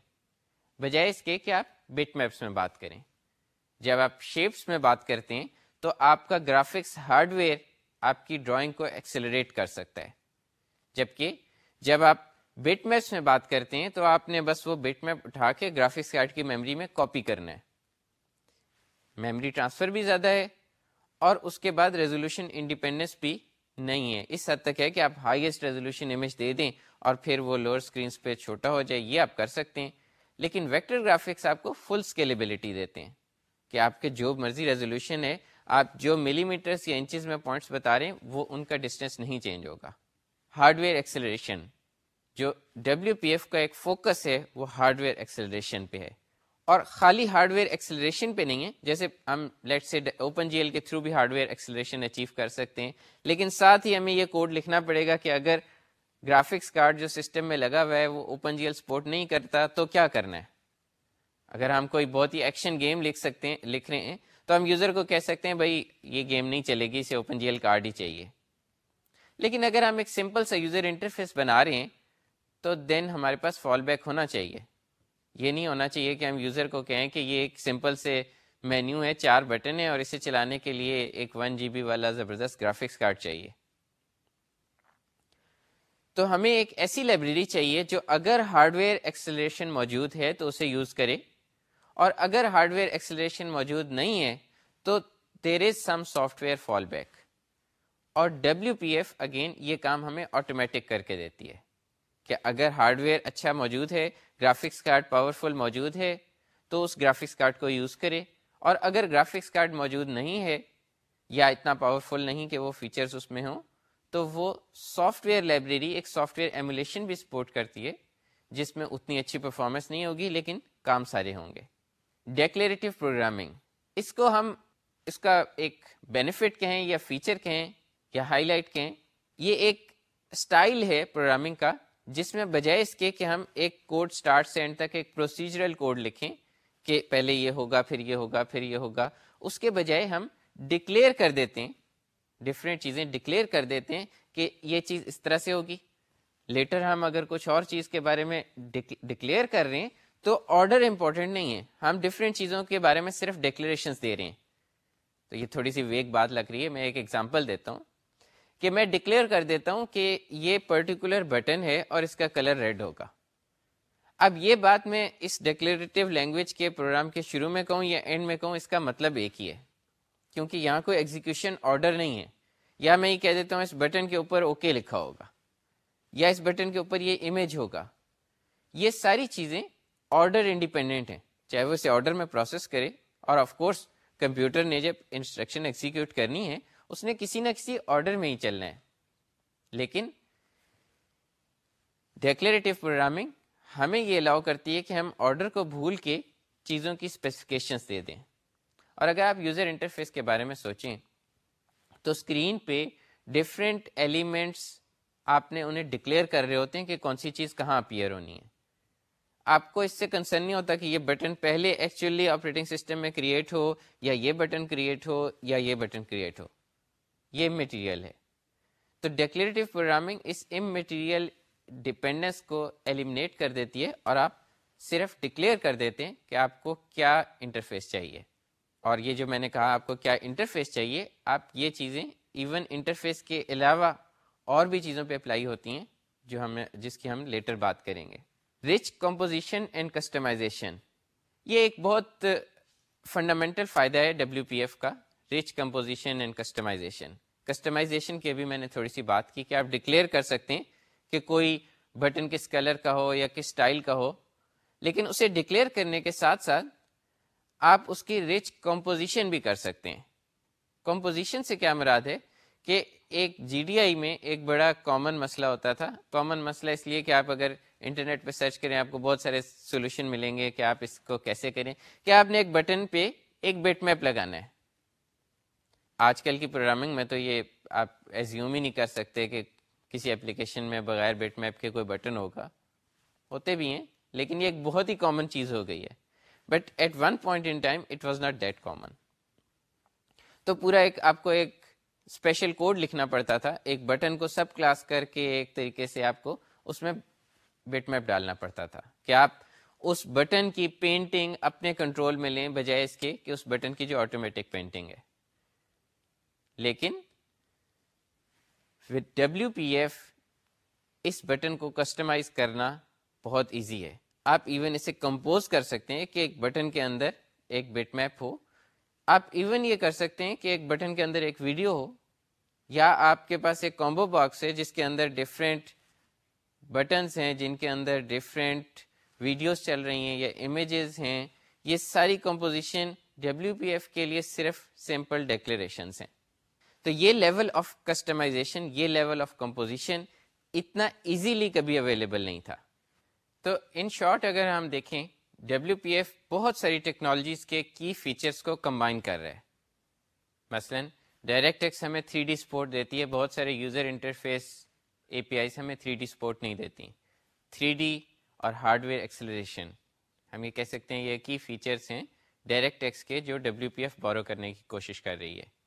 بجائے اس کے کہ آپ بیٹ میپس میں بات کریں۔ جب آپ شیپس میں بات کرتے ہیں تو آپ کا گرافکس ہارڈ ویئر آپ کی ڈرائنگ کو ایکسلریٹ کر سکتا ہے۔ جبکہ جب آپ بیٹ میپس میں بات کرتے ہیں تو آپ نے بس وہ بیٹ میپ اٹھا کے گرافکس کارڈ کی میموری میں کاپی کرنا ہے۔ میموری ٹرانسفر بھی زیادہ ہے اور اس کے بعد ریزولوشن انڈیپینڈنس بھی نہیں ہے۔ اس حد تک ہے کہ آپ ہائیسٹ ریزولوشن امیج دے دیں اور پھر وہ لوور اسکرینس پہ چھوٹا ہو جائے، یہ آپ کر سکتے ہیں۔ لیکن ویکٹر گرافکس آپ کو فل اسکیلیبلٹی دیتے ہیں کہ آپ کے جو مرضی ریزولوشن ہے، آپ جو ملی میٹرس یا انچز میں پوائنٹس بتا رہے ہیں، وہ ان کا ڈسٹینس نہیں چینج ہوگا۔ ہارڈ ویئر ایکسلریشن جو ڈبلو پی ایف کا ایک فوکس ہے، وہ ہارڈ ویئر ایکسلریشن پہ ہے۔ اور خالی ہارڈ ویئر ایکسلریشن پہ نہیں ہے، جیسے ہم let's say open G L کے تھرو بھی ہارڈ ویئر ایکسلریشن اچیو کر سکتے ہیں۔ لیکن ساتھ ہی ہمیں یہ کوڈ لکھنا پڑے گا کہ اگر گرافکس کارڈ جو سسٹم میں لگا ہوا ہے، وہ اوپن جی ایل سپورٹ نہیں کرتا، تو کیا کرنا ہے؟ اگر ہم کوئی بہت ہی ایکشن گیم لکھ سکتے ہیں، لکھ رہے ہیں، تو ہم یوزر کو کہہ سکتے ہیں، بھائی، یہ گیم نہیں چلے گی، اسے اوپن جی ایل کارڈ ہی چاہیے۔ لیکن اگر ہم ایک سمپل سا یوزر انٹرفیس بنا رہے ہیں تو دین ہمارے پاس فال بیک ہونا چاہیے۔ یہ نہیں ہونا چاہیے کہ ہم یوزر کو کہیں کہ یہ ایک سمپل سے مینیو ہے، چار بٹن ہے اور اسے چلانے کے لیے ایک ون جی بی والا زبردست گرافکس کارڈ چاہیے۔ تو ہمیں ایک ایسی لائبریری چاہیے جو اگر ہارڈ ویئر ایکسلیشن موجود ہے تو اسے یوز کرے۔ اور اگر ہارڈ ویئر ایکسلیشن موجود نہیں ہے تو there is some software fall back اور ڈبلو پی ایف اگین یہ کام ہمیں آٹومیٹک کر کے دیتی ہے۔ کہ اگر ہارڈ ویئر اچھا موجود ہے گرافکس کارڈ پاورفل موجود ہے، تو اس گرافکس کارڈ کو یوز کرے۔ اور اگر گرافکس کارڈ موجود نہیں ہے، یا اتنا پاورفل نہیں کہ وہ فیچرز اس میں ہوں، تو وہ سافٹ ویئر لائبریری ایک سافٹ ویئر ایمولیشن بھی سپورٹ کرتی ہے، جس میں اتنی اچھی پرفارمنس نہیں ہوگی، لیکن کام سارے ہوں گے۔ ڈیکلیریٹو پروگرامنگ اس کو ہم، اس کا ایک بینیفٹ کہیں یا فیچر کہیں یا ہائی لائٹ کہیں، یہ ایک اسٹائل ہے پروگرامنگ کا۔ جس میں بجائے اس کے کہ ہم ایک کوڈ اسٹارٹ سے اینڈ تک ایک پروسیجرل کوڈ لکھیں کہ پہلے یہ ہوگا، پھر یہ ہوگا، پھر یہ ہوگا، اس کے بجائے ہم ڈکلیئر کر دیتے ہیں ڈفرینٹ چیزیں ڈکلیئر کر دیتے ہیں کہ یہ چیز اس طرح سے ہوگی۔ لیٹر ہم اگر کچھ اور چیز کے بارے میں ڈکلیئر کر رہے ہیں تو آرڈر امپورٹنٹ نہیں ہے۔ ہم ڈفرینٹ چیزوں کے بارے میں صرف ڈکلیریشن دے رہے ہیں۔ تو یہ تھوڑی سی ویک بات لگ رہی ہے، میں ایک ایگزامپل دیتا ہوں۔ کہ میں ڈکلیئر کر دیتا ہوں کہ یہ پرٹیکولر بٹن ہے اور اس کا کلر ریڈ ہوگا۔ اب یہ بات میں اس ڈکلیریٹو لینگویج کے پروگرام کے شروع میں کہوں یا اینڈ میں کہوں، اس کا مطلب ایک ہی ہے۔ کیونکہ یہاں کوئی ایگزیکیوشن آرڈر نہیں ہے۔ یا میں یہ کہہ دیتا ہوں، اس بٹن کے اوپر اوکے لکھا ہوگا۔ یا اس بٹن کے اوپر یہ امیج ہوگا۔ یہ ساری چیزیں آرڈر انڈیپینڈنٹ ہیں۔ چاہے وہ اسے آرڈر میں پروسیس کرے اور آف کورس کمپیوٹر نے جب انسٹرکشن ایگزیکیوٹ کرنی ہے اس نے کسی نہ کسی آرڈر میں ہی چلنا ہے۔ لیکن ڈیکلیریٹو پروگرامنگ ہمیں یہ الاؤ کرتی ہے کہ ہم آرڈر کو بھول کے چیزوں کی اسپیسیفکیشنس دے دیں۔ اور اگر آپ یوزر انٹرفیس کے بارے میں سوچیں تو اسکرین پہ ڈفرینٹ ایلیمنٹس آپ نے انہیں ڈکلیئر کر رہے ہوتے ہیں کہ کون سی چیز کہاں اپیئر ہونی ہے۔ آپ کو اس سے کنسرن نہیں ہوتا کہ یہ بٹن پہلے ایکچولی آپریٹنگ سسٹم میں کریٹ ہو یا یہ بٹن کریٹ ہو یا یہ بٹن کریٹ ہو۔ یہ مٹیریل ہے۔ تو ڈیکلیریٹو پروگرامنگ اس ام مٹیریل ڈپینڈنس کو ایلیمنیٹ کر دیتی ہے اور آپ صرف ڈکلیئر کر دیتے ہیں کہ آپ کو کیا انٹرفیس چاہیے۔ اور یہ جو میں نے کہا آپ کو کیا انٹرفیس چاہیے، آپ یہ چیزیں ایون انٹرفیس کے علاوہ اور بھی چیزوں پہ اپلائی ہوتی ہیں جو ہم جس کی ہم لیٹر بات کریں گے۔ رچ کمپوزیشن اینڈ کسٹمائزیشن یہ ایک بہت فنڈامنٹل فائدہ ہے ڈبلیو پی ایف کا۔ Rich composition and customization customization کی بھی میں نے تھوڑی سی بات کی کہ آپ ڈکلیئر کر سکتے ہیں کہ کوئی بٹن کس کلر کا ہو یا کس اسٹائل کا ہو، لیکن اسے ڈکلیئر کرنے کے ساتھ ساتھ آپ اس کی رچ کمپوزیشن بھی کر سکتے ہیں۔ کمپوزیشن سے کیا مراد ہے کہ ایک جی ڈی آئی میں ایک بڑا کامن مسئلہ ہوتا تھا۔ کامن مسئلہ اس لیے کہ آپ اگر انٹرنیٹ پہ سرچ کریں، آپ کو بہت سارے سولوشن ملیں گے کہ آپ اس کو کیسے کریں۔ کہ آپ نے ایک بٹن پہ ایک بیٹ میپ لگانا ہے۔ آج کل کی پروگرامنگ میں تو یہ آپ ایزیوم ہی نہیں کر سکتے کہ کسی اپلیکیشن میں بغیر بیٹ میپ کے کوئی بٹن ہوگا۔ ہوتے بھی ہیں، لیکن یہ ایک بہت ہی کامن چیز ہو گئی ہے۔ But at one point in time it was not that common تو پورا ایک آپ کو ایک اسپیشل کوڈ لکھنا پڑتا تھا۔ ایک بٹن کو سب کلاس کر کے ایک طریقے سے آپ کو اس میں بیٹ میپ ڈالنا پڑتا تھا۔ کہ آپ اس بٹن کی پینٹنگ اپنے کنٹرول میں لیں، بجائے اس کے کہ اس بٹن کی جو آٹومیٹک پینٹنگ ہے۔ لیکن ڈبلو پی ایف اس بٹن کو کسٹمائز کرنا بہت ایزی ہے۔ آپ ایون اسے کمپوز کر سکتے ہیں کہ ایک بٹن کے اندر ایک بٹ میپ ہو۔ آپ ایون یہ کر سکتے ہیں کہ ایک بٹن کے اندر ایک ویڈیو ہو۔ یا آپ کے پاس ایک کامبو باکس ہے جس کے اندر ڈفرینٹ بٹنس ہیں، جن کے اندر ڈفرینٹ ویڈیوز چل رہی ہیں یا امیجز ہیں۔ یہ ساری کمپوزیشن ڈبلیو پی ایف کے لیے صرف سمپل ڈیکلیریشنس ہیں۔ تو یہ لیول آف کسٹمائزیشن یہ لیول آف کمپوزیشن اتنا ایزیلی کبھی اویلیبل نہیں تھا۔ تو ان شارٹ اگر ہم دیکھیں ڈبلو پی ایف بہت ساری ٹیکنالوجیز کے کی فیچرس کو کمبائن کر رہے مثلا ڈائریکٹ ایکس ہمیں تھری ڈی سپورٹ دیتی ہے، بہت سارے یوزر انٹرفیس اے پی آئی ہمیں تھری ڈی سپورٹ نہیں دیتی۔ تھری ڈی اور ہارڈ ویئر ایکسلریشن ہم یہ کہہ سکتے ہیں یہ کی فیچرس ہیں ڈائریکٹ ایکس کے جو ڈبلو پی ایف بورو کرنے کی کوشش کر رہی ہے۔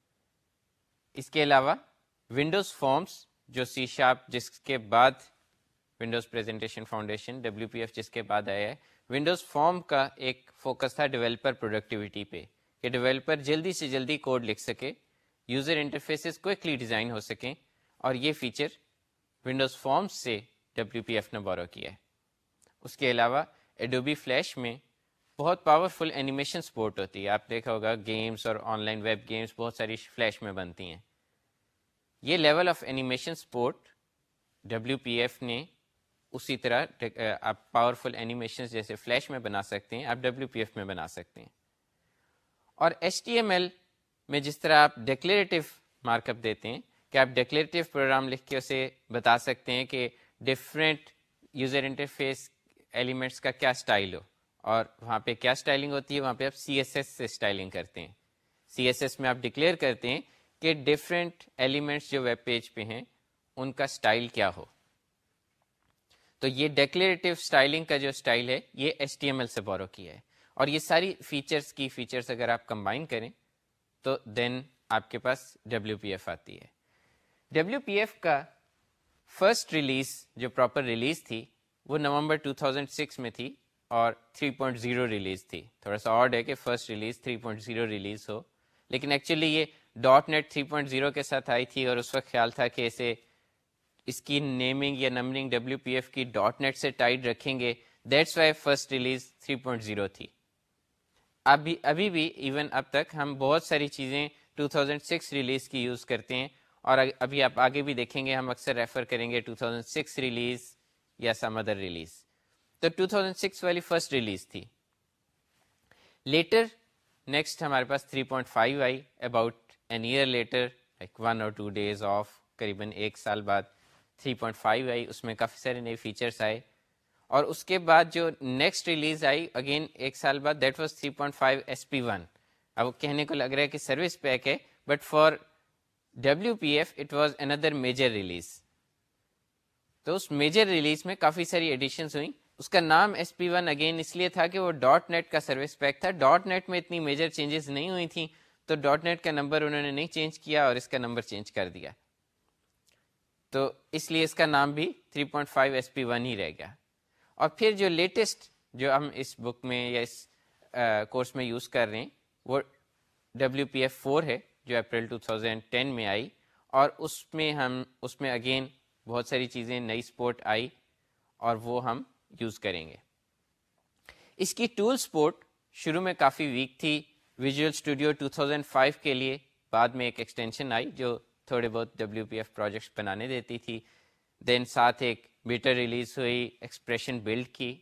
اس کے علاوہ ونڈوز فارمس جو سی شاپ جس کے بعد Windows Presentation Foundation W P F جس کے بعد آیا ہے ونڈوز فارم کا ایک فوکس تھا ڈیولپر پروڈکٹیوٹی پہ، کہ ڈیولپر جلدی سے جلدی کوڈ لکھ سکے یوزر انٹرفیسز کوئکلی ڈیزائن ہو سکیں اور یہ فیچر ونڈوز فارم سے ڈبلو پی ایف نے بورو کیا ہے۔ اس کے علاوہ ایڈوبی فلیش میں بہت پاورفل اینیمیشن سپورٹ ہوتی ہے۔ آپ دیکھا ہوگا گیمس اور آن لائن ویب گیمس بہت ساری فلیش میں بنتی ہیں۔ یہ level of animation support W P F نے اسی طرح آپ پاورفل اینیمیشن جیسے فلیش میں بنا سکتے ہیں، آپ ڈبلو پی ایف میں بنا سکتے ہیں۔ اور ایچ ٹی ایم ایل میں جس طرح آپ ڈیکلیریٹو مارک اپ دیتے ہیں، کہ آپ ڈیکلیریٹو پروگرام لکھ کے اسے بتا سکتے ہیں کہ ڈفرینٹ یوزر انٹرفیس ایلیمنٹس کا کیا اسٹائل ہو۔ اور وہاں پہ کیا اسٹائلنگ ہوتی ہے؟ وہاں پہ آپ سی ایس ایس سے اسٹائلنگ کرتے ہیں۔ سی ایس ایس میں آپ ڈکلیئر کرتے ہیں کہ ڈفرینٹ ایلیمنٹس جو ویب پیج پہ ہیں، ان کا اسٹائل کیا ہو۔ تو یہ ڈیکلیریٹو اسٹائلنگ کا جو اسٹائل ہے، یہ ایچ ٹی ایم ایل سے بورو کیا ہے۔ اور یہ ساری فیچرس کی فیچرس اگر آپ کمبائن کریں، تو دین آپ کے پاس ڈبلو پی ایف آتی ہے۔ ڈبلو پی ایف کا فرسٹ ریلیز جو پراپر ریلیز تھی، وہ نومبر 2006 میں تھی۔ اور 3.0 ریلیز تھی۔ تھوڑا سا آڈ ہے کہ فرسٹ ریلیز 3.0 ریلیز ہو، لیکن ایکچولی یہ. ڈاٹ نیٹ 3.0 کے ساتھ آئی تھی اور اس وقت خیال تھا کہ اسے اس کی نیمنگ یا نمبرنگ ڈبلو پی ایف کی. ڈاٹ نیٹ سے ٹائٹ رکھیں گے۔ دیٹس وائی فرسٹ ریلیز 3.0 تھی۔ ابھی ابھی بھی ایون اب تک ہم بہت ساری چیزیں 2006 ریلیز کی یوز کرتے ہیں اور ابھی آپ آگے بھی دیکھیں گے، ہم اکثر ریفر کریں گے 2006 ریلیز یا سم ادر ریلیز تو 2006 والی فرسٹ ریلیز تھی۔ لیٹر نیکسٹ ہمارے پاس 3.5 آئی۔ About an year later like one اور ٹو ڈیز آف قریباً ایک سال بعد 3.5 آئی۔ اس میں کافی سارے نئے فیچرس آئے۔ اور اس کے بعد جو نیکسٹ ریلیز آئی اگین ایک سال بعد that was 3.5 point S P one اب کہنے کو لگ رہا ہے کہ سروس پیک ہے but for W P F it was another major release تو اس میجر ریلیز میں کافی ساری ایڈیشنس ہوئیں۔ اس کا نام ایس پی ون اگین اس لیے تھا کہ وہ ڈاٹ نیٹ کا سروس پیک تھا۔ ڈاٹ نیٹ میں اتنی میجر چینجز نہیں ہوئی تھیں، تو ڈاٹ نیٹ کا نمبر انہوں نے نہیں چینج کیا اور اس کا نمبر چینج کر دیا۔ تو اس لیے اس کا نام بھی 3.5 ایس پی ون ہی رہ گیا۔ اور پھر جو لیٹسٹ جو ہم اس بک میں یا اس کورس میں یوز کر رہے ہیں، وہ ڈبلیو پی ایف فور ہے، جو اپریل 2010 میں آئی۔ اور اس میں ہم، اس میں اگین بہت ساری چیزیں، نئی سپورٹ آئی اور وہ ہم یوز کریں گے۔ اس کی ٹول سپورٹ شروع میں کافی ویک تھی۔ ویژول اسٹوڈیو 2005 کے لیے بعد میں ایک ایکسٹینشن آئی جو تھوڑے بہت ڈبلیو پی ایف پروجیکٹس بنانے دیتی تھی۔ دین ساتھ ایک بیٹر ریلیز ہوئی ایکسپریشن بلڈ کی۔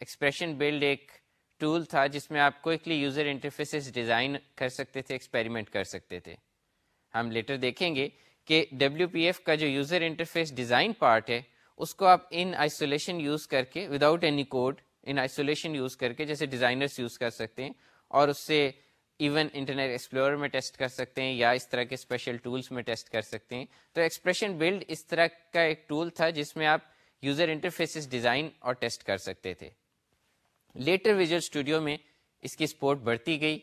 ایکسپریشن بلڈ ایک ٹول تھا جس میں آپ کوئکلی یوزر انٹرفیسز ڈیزائن کر سکتے تھے ایکسپیریمنٹ کر سکتے تھے۔ ہم لیٹر دیکھیں گے کہ ڈبلیو پی ایف کا جو یوزر انٹرفیس ڈیزائن پارٹ ہے اس کو آپ ان آئسولیشن یوز کر کے without any code in isolation use کر کے جیسے ڈیزائنرس یوز کر سکتے ہیں اور اس سے ایون انٹرنیٹ ایکسپلور میں ٹیسٹ کر سکتے ہیں یا اس طرح کے اسپیشل ٹولس میں ٹیسٹ کر سکتے ہیں۔ تو ایکسپریشن بلڈ اس طرح کا ایک ٹول تھا جس میں آپ یوزر انٹرفیسز ڈیزائن اور ٹیسٹ کر سکتے تھے۔ لیٹر ویژول اسٹوڈیو میں اس کی سپورٹ بڑھتی گئی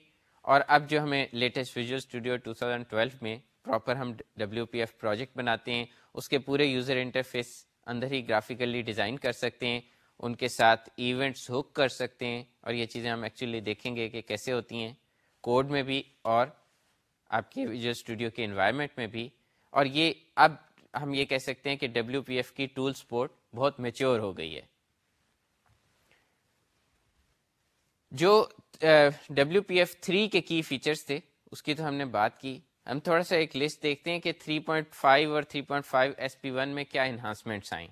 اور اب جو ہمیں لیٹسٹ ویژول اسٹوڈیو 2012 میں پراپر ہم ڈبلیو پی ایف پروجیکٹ بناتے ہیں، اس کے پورے یوزر انٹرفیس اندر ہی گرافیکلی ڈیزائن کر سکتے ہیں، ان کے ساتھ ایونٹس ہک کر سکتے ہیں۔ اور یہ چیزیں ہم ایکچولی دیکھیں گے کہ کیسے ہوتی ہیں کوڈ میں بھی اور آپ کے ویژول اسٹوڈیو کے انوائرمنٹ میں بھی۔ اور یہ اب ہم یہ کہہ سکتے ہیں کہ ڈبلیو پی ایف کی ٹول سپورٹ بہت میچور ہو گئی ہے۔ جو ڈبلیو پی ایف تھری کے کی فیچرس تھے، اس کی تو ہم نے بات کی۔ ہم تھوڑا سا ایک لسٹ دیکھتے ہیں کہ 3.5 اور 3.5 ایس پی ون میں کیا انہانسمنٹس آئیں۔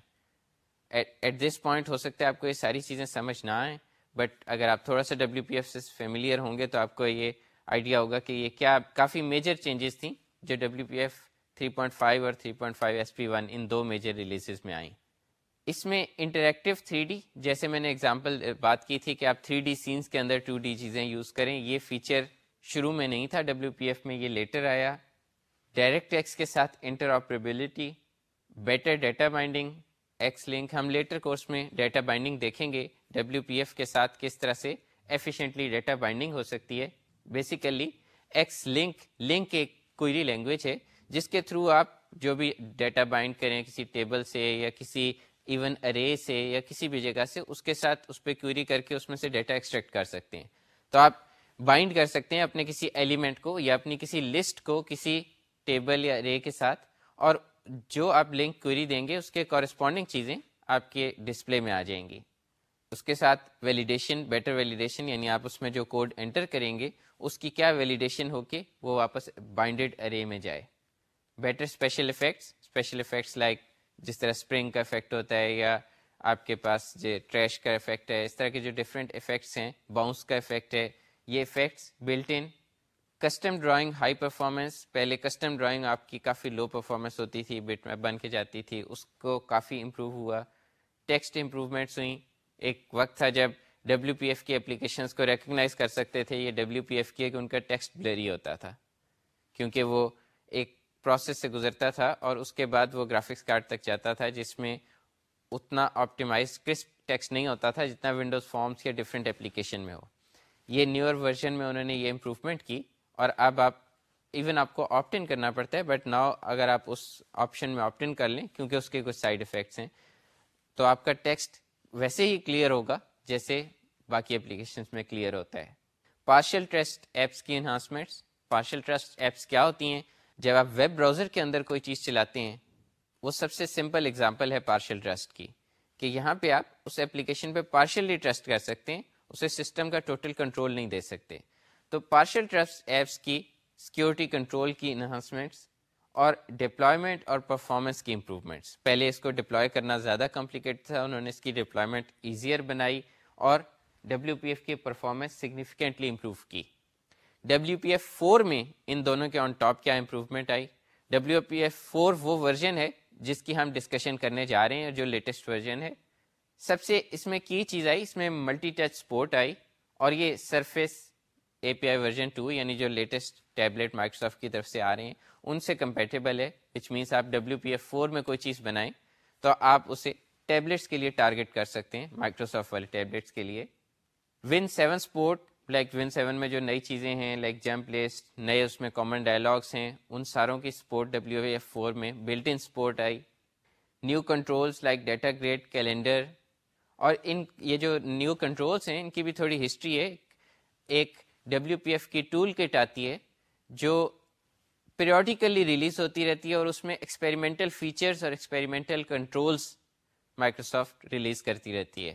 ایٹ دس پوائنٹ ہو سکتا ہے آپ کو یہ ساری چیزیں سمجھ نہ آئیں بٹ اگر آپ تھوڑا سا ڈبلیو پی ایف سے فیملیئر ہوں گے تو آپ کو یہ آئیڈیا ہوگا کہ یہ کیا کافی میجر چینجز تھیں جو ڈبلیو پی ایف 3.5 اور 3.5 ایس پی ون ان دو میجر ریلیزز میں آئیں۔ اس میں انٹریکٹیو تھری ڈی جیسے میں نے اگزامپل بات کی تھی کہ آپ تھری ڈی سینس کے اندر ٹو ڈی چیزیں یوز کریں، یہ فیچر شروع میں نہیں تھا ڈبلیو پی ایف میں، یہ لیٹر آیا۔ ڈائریکٹ ایکس کے ساتھ interoperability better data binding X link ہم لیٹر کورس میں ڈیٹا بائنڈنگ دیکھیں گے۔ ڈبلیو پی ایف کے ساتھ کس طرح سے ایفیشینٹلی ڈیٹا بائنڈنگ ہو سکتی ہے۔ بیسیکلی ایکس لنک لنک ایک کوئری لینگویج ہے، جس کے تھرو آپ جو بھی ڈیٹا بائنڈ کریں کسی ٹیبل سے یا کسی ایون ارے سے یا کسی بھی جگہ سے، اس کے ساتھ اس پہ کیوری کر کے اس میں سے ڈیٹا ایکسٹریکٹ کر سکتے ہیں۔ تو آپ بائنڈ کر سکتے ہیں اپنے کسی ایلیمنٹ کو یا اپنی کسی لسٹ کو کسی ٹیبل یا رے کے ساتھ اور جو آپ لنک کوئری دیں گے، اس کے کورسپونڈنگ چیزیں آپ کے ڈسپلے میں آ جائیں گی۔ اس کے ساتھ ویلیڈیشن بیٹر ویلیڈیشن یعنی آپ اس میں جو کوڈ انٹر کریں گے، اس کی کیا ویلیڈیشن ہو کے وہ واپس بائنڈیڈ ارے میں جائے۔ Better special effects special effects like جس طرح اسپرنگ کا افیکٹ ہوتا ہے یا آپ کے پاس جو ٹریش کا افیکٹ ہے، اس طرح کے جو ڈفرینٹ افیکٹس ہیں باؤنس کا افیکٹ ہے یہ effects built in custom drawing high performance پہلے کسٹم ڈرائنگ آپ کی کافی لو پرفارمنس ہوتی تھی بٹ میں بن کے جاتی تھی، اس کو کافی امپروو ہوا. ٹیکسٹ امپروومنٹس ہوئیں. ایک وقت تھا جب ڈبلیو پی ایف کی اپلیکیشنس کو ریکگنائز کر سکتے تھے، یہ ڈبلیو پی ایف کی ہے کہ ان کا ٹیکسٹ بلری ہوتا تھا، کیونکہ وہ ایک پروسیس سے گزرتا تھا اور اس کے بعد وہ گرافکس کارڈ تک جاتا تھا، جس میں اتنا آپٹیمائز کرسپ ٹیکسٹ نہیں ہوتا تھا جتنا ونڈوز فارمس یا ڈفرینٹ اپلیکیشن میں ہو۔ یہ نیور ورژن میں انہوں نے یہ امپروومنٹ کی اور اب آپ ایون آپ کو آپٹ ان کرنا پڑتا ہے بٹ ناؤ اگر آپ اس آپشن میں آپٹ ان کر لیں، کیونکہ اس کے کچھ سائڈ افیکٹس ہیں، تو آپ کا ٹیکسٹ ویسے ہی کلیئر ہوگا جیسے باقی اپلیکیشنس میں کلیئر ہوتا ہے۔ پارشل ٹرسٹ ایپس کی انہانسمنٹس پارشل ٹرسٹ ایپس کیا ہوتی ہیں؟ جب آپ ویب براؤزر کے اندر کوئی چیز چلاتے ہیں، وہ سب سے سمپل اگزامپل ہے پارشل ٹرسٹ کی کہ یہاں پہ آپ اس اپلیکیشن پہ پارشلی ٹرسٹ کر سکتے ہیں اسے سسٹم کا ٹوٹل کنٹرول نہیں دے سکتے۔ تو پارشل ٹرسٹ ایپس کی سیکورٹی کنٹرول کی انہانسمنٹس اور ڈپلائمنٹ اور پرفارمنس کی امپروومنٹس پہلے اس کو ڈپلوائے کرنا زیادہ کمپلیکیٹ تھا، انہوں نے اس کی ڈپلائمنٹ ایزیئر بنائی اور ڈبلیو پی ایف کی پرفارمنس سگنیفیکینٹلی امپروو کی۔ ڈبلیو پی ایف فور میں ان دونوں کے آن ٹاپ کیا امپروومنٹ آئی؟ ڈبلیو پی ایف فور وہ ورژن ہے جس کی ہم ڈسکشن کرنے جا رہے ہیں، جو لیٹسٹ ورژن ہے۔ سب سے اس میں کی چیز آئی؟ اس میں ملٹی ٹچ سپورٹ آئی اور یہ surface A P I version two یعنی جو لیٹسٹ ٹیبلیٹ مائکروسافٹ کی طرف سے آ رہے ہیں، ان سے کمپیٹیبل ہے وچ مینس آپ ڈبلیو پی ایف فور میں کوئی چیز بنائیں تو آپ اسے ٹیبلیٹس کے لیے ٹارگیٹ کر سکتے ہیں مائکروسافٹ والے ٹیبلیٹس کے لیے۔ One seven support like one seven میں جو نئی چیزیں ہیں لائک جمپ لسٹ نئے اس میں کامن ڈائلاگس ہیں، ان ساروں کی سپورٹ ڈبلیو ایف فور میں built in support I. New controls like data grid calendar اور ان یہ جو نیو کنٹرولس ہیں، ان کی بھی تھوڑی ہسٹری ہے۔ ایک ڈبلیو پی ایف کی ٹول کٹ آتی ہے جو پیریوڈیکلی ریلیز ہوتی رہتی ہے اور اس میں ایکسپیریمنٹل فیچرس اور ایکسپیریمنٹل کنٹرولس مائکروسافٹ ریلیز کرتی رہتی ہے۔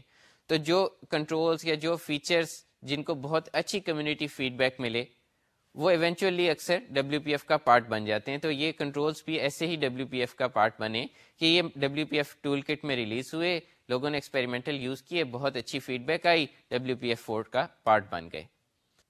تو جو کنٹرولس یا جو فیچرس جن کو بہت اچھی کمیونٹی فیڈ بیک ملے، وہ ایونچولی اکثر ڈبلیو پی ایف کا پارٹ بن جاتے ہیں۔ تو یہ کنٹرولس بھی ایسے ہی ڈبلیو پی ایف کا پارٹ بنے کہ یہ W P F tool kit میں ریلیز ہوئے۔ لوگوں نے ایکسپیریمنٹل یوز کیے بہت اچھی فیڈ بیک آئی ڈبلیو پی ایف فور کا پارٹ بن گئے۔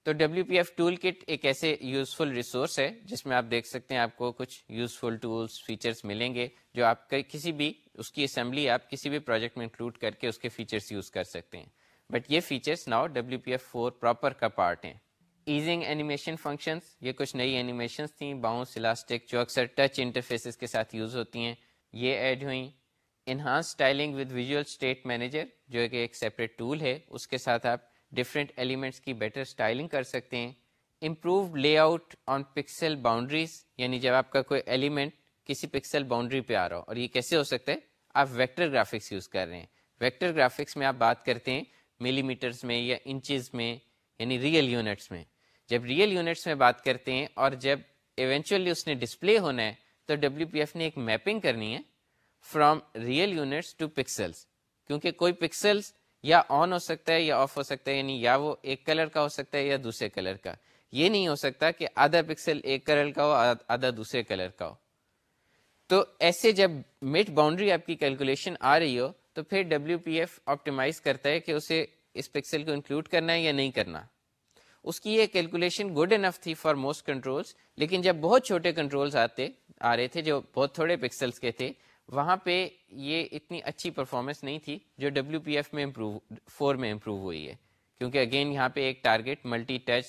تو W P F tool kit ایک ایسے یوزفل ریسورس ہے، جس میں آپ دیکھ سکتے ہیں آپ کو کچھ یوزفل ٹولس فیچرس ملیں گے جو آپ کسی بھی، اس کی اسمبلی آپ کسی بھی پروجیکٹ میں انکلوڈ کر کے اس کے فیچرس یوز کر سکتے ہیں۔ بٹ یہ features now W P F four proper کا پارٹ ہیں۔ ایزنگ اینیمیشن فنکشنس یہ کچھ نئی اینیمیشنس تھیں باؤنس الاسٹک جو اکثر ٹچ انٹرفیسز کے ساتھ یوز ہوتی ہیں، یہ ایڈ ہوئیں۔ Enhance styling with visual state manager جو کہ ایک سیپریٹ ٹول ہے، اس کے ساتھ آپ ڈفرینٹ ایلیمنٹس کی بیٹر اسٹائلنگ کر سکتے ہیں۔ Improve lay out on pixel boundaries یعنی جب آپ کا کوئی ایلیمنٹ کسی پکسل باؤنڈری پہ آ رہا ہو۔ اور یہ کیسے ہو سکتا ہے؟ آپ ویکٹر گرافکس یوز کر رہے ہیں۔ ویکٹر گرافکس میں آپ بات کرتے ہیں ملی میٹرس میں یا انچز میں یعنی ریئل یونٹس میں۔ جب ریئل یونٹس میں بات کرتے ہیں اور جب ایونچولی اس نے ڈسپلے ہونا ہے، تو ڈبلیو پی ایف نے ایک میپنگ کرنی ہے۔ From real units to pixels کیونکہ کوئی پکسلس یا آن ہو سکتا ہے یا آف ہو سکتا ہے یعنی یا وہ ایک کلر کا ہو سکتا ہے یا دوسرے کلر کا۔ یہ نہیں ہو سکتا کہ آدھا پکسل ایک کلر کا ہو، آدھا دوسرے کلر کا ہو۔ تو ایسے جب مٹ باؤنڈری آپ کی کیلکولیشن آ رہی ہو، تو پھر ڈبلیو پی ایف آپٹیمائز کرتا ہے کہ اسے اس پکسل کو انکلوڈ کرنا ہے یا نہیں کرنا۔ اس کی یہ کیلکولیشن گڈ انف تھی فار موسٹ کنٹرولس لیکن جب بہت چھوٹے کنٹرولز آتے، آ رہے تھے جو بہت تھوڑے پکسلس کے تھے وہاں پہ یہ اتنی اچھی پرفارمنس نہیں تھی جو ڈبلیو پی ایف میں امپروو فور میں امپروو ہوئی ہے۔ کیونکہ اگین یہاں پہ ایک target multi touch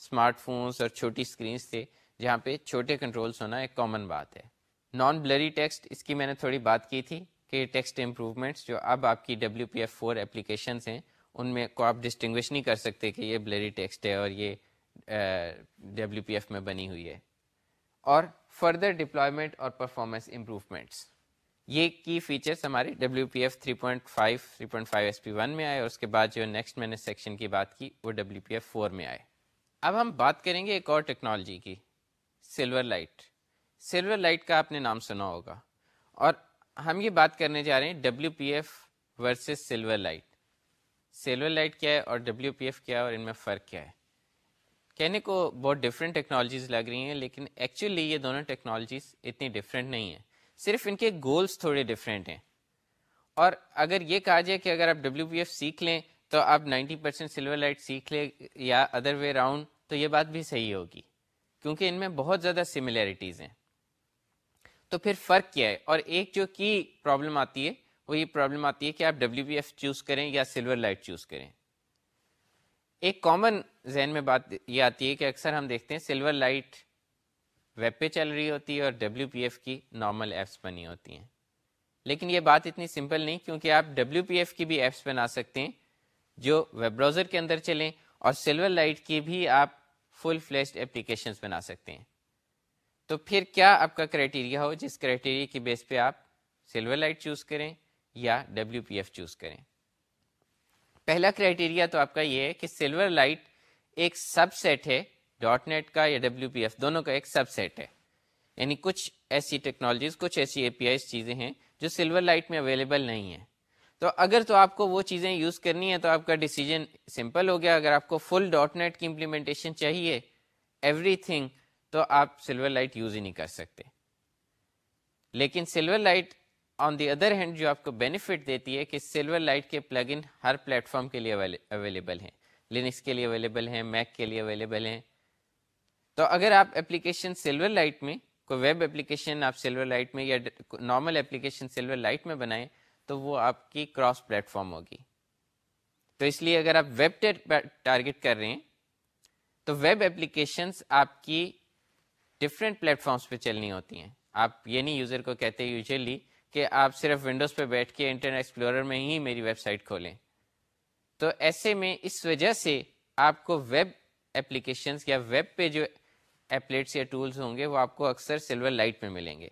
smart phones اور چھوٹی اسکرینس تھے، جہاں پہ چھوٹے کنٹرولس ہونا ایک کامن بات ہے۔ نان بلری ٹیکسٹ اس کی میں نے تھوڑی بات کی تھی کہ ٹیکسٹ امپروومنٹس جو اب آپ کی W P F four applications ہیں، ان میں کو آپ ڈسٹنگوش نہیں کر سکتے کہ یہ بلیری ٹیکسٹ ہے اور یہ ڈبلیو پی ایف میں بنی ہوئی ہے۔ اور فردر ڈپلائمنٹ اور پرفارمنس امپروومنٹس یہ کی فیچرس ہمارے W P F three point five three point five S P one میں آئے اور اس کے بعد جو نیکسٹ میں نے سیکشن کی بات کی وہ ڈبلیو پی ایف فور میں آئے۔ اب ہم بات کریں گے ایک اور ٹیکنالوجی کی سلور لائٹ سلور لائٹ کا آپ نے نام سنا ہوگا۔ اور ہم یہ بات کرنے جا رہے ہیں W P F versus Silverlight Silverlight کیا ہے اور ڈبلیو پی ایف کیا ہے اور ان میں فرق کیا ہے۔ کہنے کو بہت ڈفرینٹ ٹیکنالوجیز لگ رہی ہیں، لیکن ایکچولی یہ دونوں ٹیکنالوجیز اتنی ڈفرینٹ نہیں ہیں۔ صرف ان کے گولس تھوڑے ڈفرینٹ ہیں۔ اور اگر یہ کہا جائے کہ اگر آپ ڈبلیو پی ایف سیکھ لیں تو آپ نائنٹی پرسینٹ سلور لائٹ سیکھ لیں یا ادر وے راؤنڈ تو یہ بات بھی صحیح ہوگی۔ کیونکہ ان میں بہت زیادہ سملیرٹیز ہیں۔ تو پھر فرق کیا ہے؟ اور ایک جو کی پرابلم آتی ہے، وہ یہ پرابلم آتی ہے کہ آپ ڈبلیو پی ایف چوز کریں یا سلور لائٹ چوز کریں۔ ایک کامن ذہن میں بات یہ آتی ہے کہ اکثر ہم دیکھتے ہیں سلور لائٹ ویب پہ چل رہی ہوتی ہے اور ڈبلیو پی ایف کی نارمل ایپس بنی ہوتی ہیں۔ لیکن یہ بات اتنی سمپل نہیں کیونکہ آپ ڈبلیو پی ایف کی بھی ایپس بنا سکتے ہیں جو ویب براؤزر کے اندر چلیں اور سلور لائٹ کی بھی آپ فل فلیشڈ اپلیکیشنس بنا سکتے ہیں۔ تو پھر کیا آپ کا کرائٹیریا ہو جس کرائٹیریا کی بیس پہ آپ سلور لائٹ چوز کریں یا ڈبلیو پی ایف چوز کریں؟ پہلا کرائٹیریا تو آپ کا یہ ہے کہ سلور لائٹ ایک سب سیٹ ہے ڈاٹ نیٹ کا یا ڈبلیو پی ایف، دونوں کا ایک سب سیٹ ہے۔ یعنی کچھ ایسی ٹیکنالوجیز، کچھ ایسی اے پی آئی چیزیں ہیں جو سلور لائٹ میں اویلیبل نہیں ہیں۔ تو اگر تو آپ کو وہ چیزیں یوز کرنی ہے تو آپ کا ڈیسیجن سمپل ہو گیا۔ اگر آپ کو فل ڈاٹ نیٹ کی امپلیمنٹیشن چاہیے ایوری تھنگ تو آپ سلور لائٹ یوز ہی نہیں کر سکتے۔ لیکن Silverlight on the other hand جو آپ کو بینیفٹ دیتی ہے کہ سلور لائٹ کے پلگ ان ہر پلیٹ فارم کے لیے اویلیبل ہیں۔ لینکس کے لیے اویلیبل ہیں میک کے لیے اویلیبل ہیں۔ تو اگر آپ اپلیکیشن سلور لائٹ میں، کوئی ویب اپلیکیشن آپ سلور لائٹ میں یا نارمل اپلیکیشن سلور لائٹ میں بنائیں، تو وہ آپ کی کراس پلیٹ فارم ہوگی۔ تو اس لیے اگر آپ ویب ٹارگیٹ کر رہے ہیں، تو ویب اپلیکیشنس آپ کی ڈفرینٹ پلیٹ فارمس پہ چلنی ہوتی ہیں۔ آپ یہ نہیں یوزر کو کہتے یوزلی کہ آپ صرف ونڈوز پہ بیٹھ کے انٹرنیٹ ایکسپلورر میں ہی میری ویب سائٹ کھولیں۔ تو ایسے میں اس وجہ سے آپ کو ویب اپلیکیشنس یا ویب پہ جو ایپلیٹس یا ٹولز ہوں گے، وہ آپ کو اکثر سلور لائٹ میں ملیں گے۔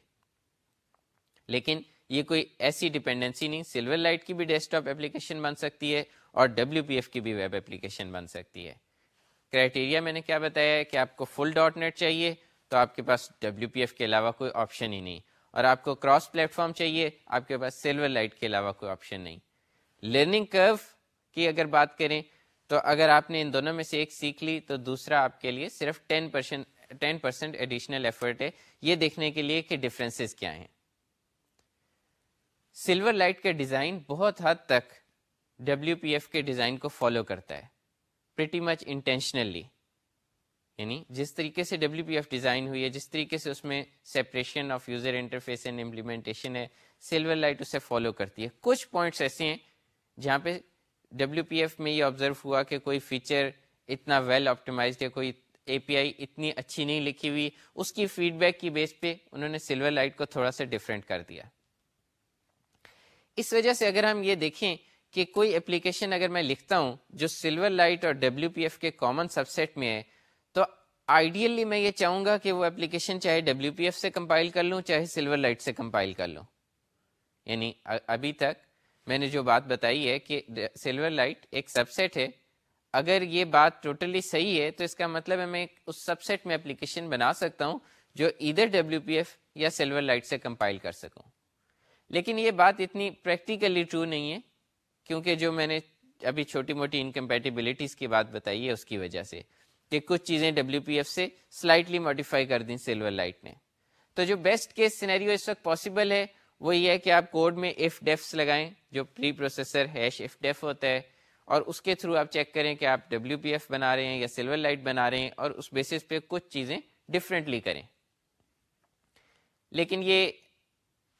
لیکن یہ کوئی ایسی ڈپینڈنسی نہیں سلور لائٹ کی بھی ڈیسک ٹاپ اپلیکیشن بن سکتی ہے اور ڈبلو پی ایف کی بھی ویب اپلیکیشن بن سکتی ہے۔ کرائٹیریا میں نے کیا بتایا ہے کہ آپ کو فل ڈاٹ نیٹ چاہیے، تو آپ کے پاس ڈبلو پی ایف کے علاوہ کوئی آپشن ہی نہیں۔ اور آپ کو کراس پلیٹ فارم چاہیے، آپ کے پاس سلور لائٹ کے علاوہ کوئی آپشن نہیں۔ لرننگ کرو کی اگر بات کریں، تو اگر آپ نے ان دونوں میں سے ایک سیکھ لی، تو دوسرا آپ کے لیے صرف ten percent ten percent additional effort ہے، یہ دیکھنے کے لیے کہ ڈفرینسز کیا ہیں۔ سلور لائٹ کا ڈیزائن بہت حد تک ڈبلو پی ایف کے ڈیزائن کو فالو کرتا ہے پریٹی مچ انٹینشنلی یعنی جس طریقے سے ڈبلو پی ایف ڈیزائن ہوئی ہے، جس طریقے سے اس میں separation of user interface and implementation ہے سلور لائٹ اسے فالو کرتی ہے۔ کچھ پوائنٹس ایسے ہیں جہاں پہ ڈبلو پی ایف میں یہ آبزرو ہوا کہ کوئی فیچر اتنا ویل well آپٹیمائزڈ ہے کوئی اے پی آئی اتنی اچھی نہیں لکھی ہوئی۔ اس کی فیڈ بیک کی بیس پہ انہوں نے سلور لائٹ کو تھوڑا سا ڈفرینٹ کر دیا۔ اس وجہ سے اگر ہم یہ دیکھیں کہ کوئی اپلیکیشن اگر میں لکھتا ہوں جو سلور لائٹ اور ڈبلو پی ایف کے کامن سب سیٹ میں ہے، تو آئیڈیلی میں یہ چاہوں گا کہ وہ اپلیکیشن چاہے ڈبلو پی ایف سے کمپائل کر لوں، چاہے سلور لائٹ سے کمپائل کر لوں۔ یعنی ابھی تک میں نے جو بات بتائی ہے کہ سلور لائٹ ایک سب سیٹ ہے۔ اگر یہ بات ٹوٹلی صحیح ہے، تو اس کا مطلب ہے میں اس سب سیٹ میں اپلیکیشن بنا سکتا ہوں جو ادھر ڈبلو پی ایف یا سلور لائٹ سے کمپائل کر سکوں۔ لیکن یہ بات اتنی پریکٹیکلی ٹرو نہیں ہے، کیونکہ جو میں نے ابھی چھوٹی موٹی انکمپیٹیبلٹیز کی بات بتائی ہے اس کی وجہ سے کہ کچھ چیزیں ڈبلو پی ایف سے سلائٹلی ماڈیفائی کر دیں سلور لائٹ نے۔ تو جو بیسٹ کیس سینیریو اس وقت پاسبل ہے، وہ یہ ہے کہ آپ کوڈ میں ایف ڈیفس لگائیں، جو preprocessor hash ifdef ہوتا ہے اور اس کے تھرو آپ چیک کریں کہ آپ ڈبلو پی ایف بنا رہے ہیں یا سلور لائٹ بنا رہے ہیں اور اس بیسس پہ کچھ چیزیں ڈفرینٹلی کریں۔ لیکن یہ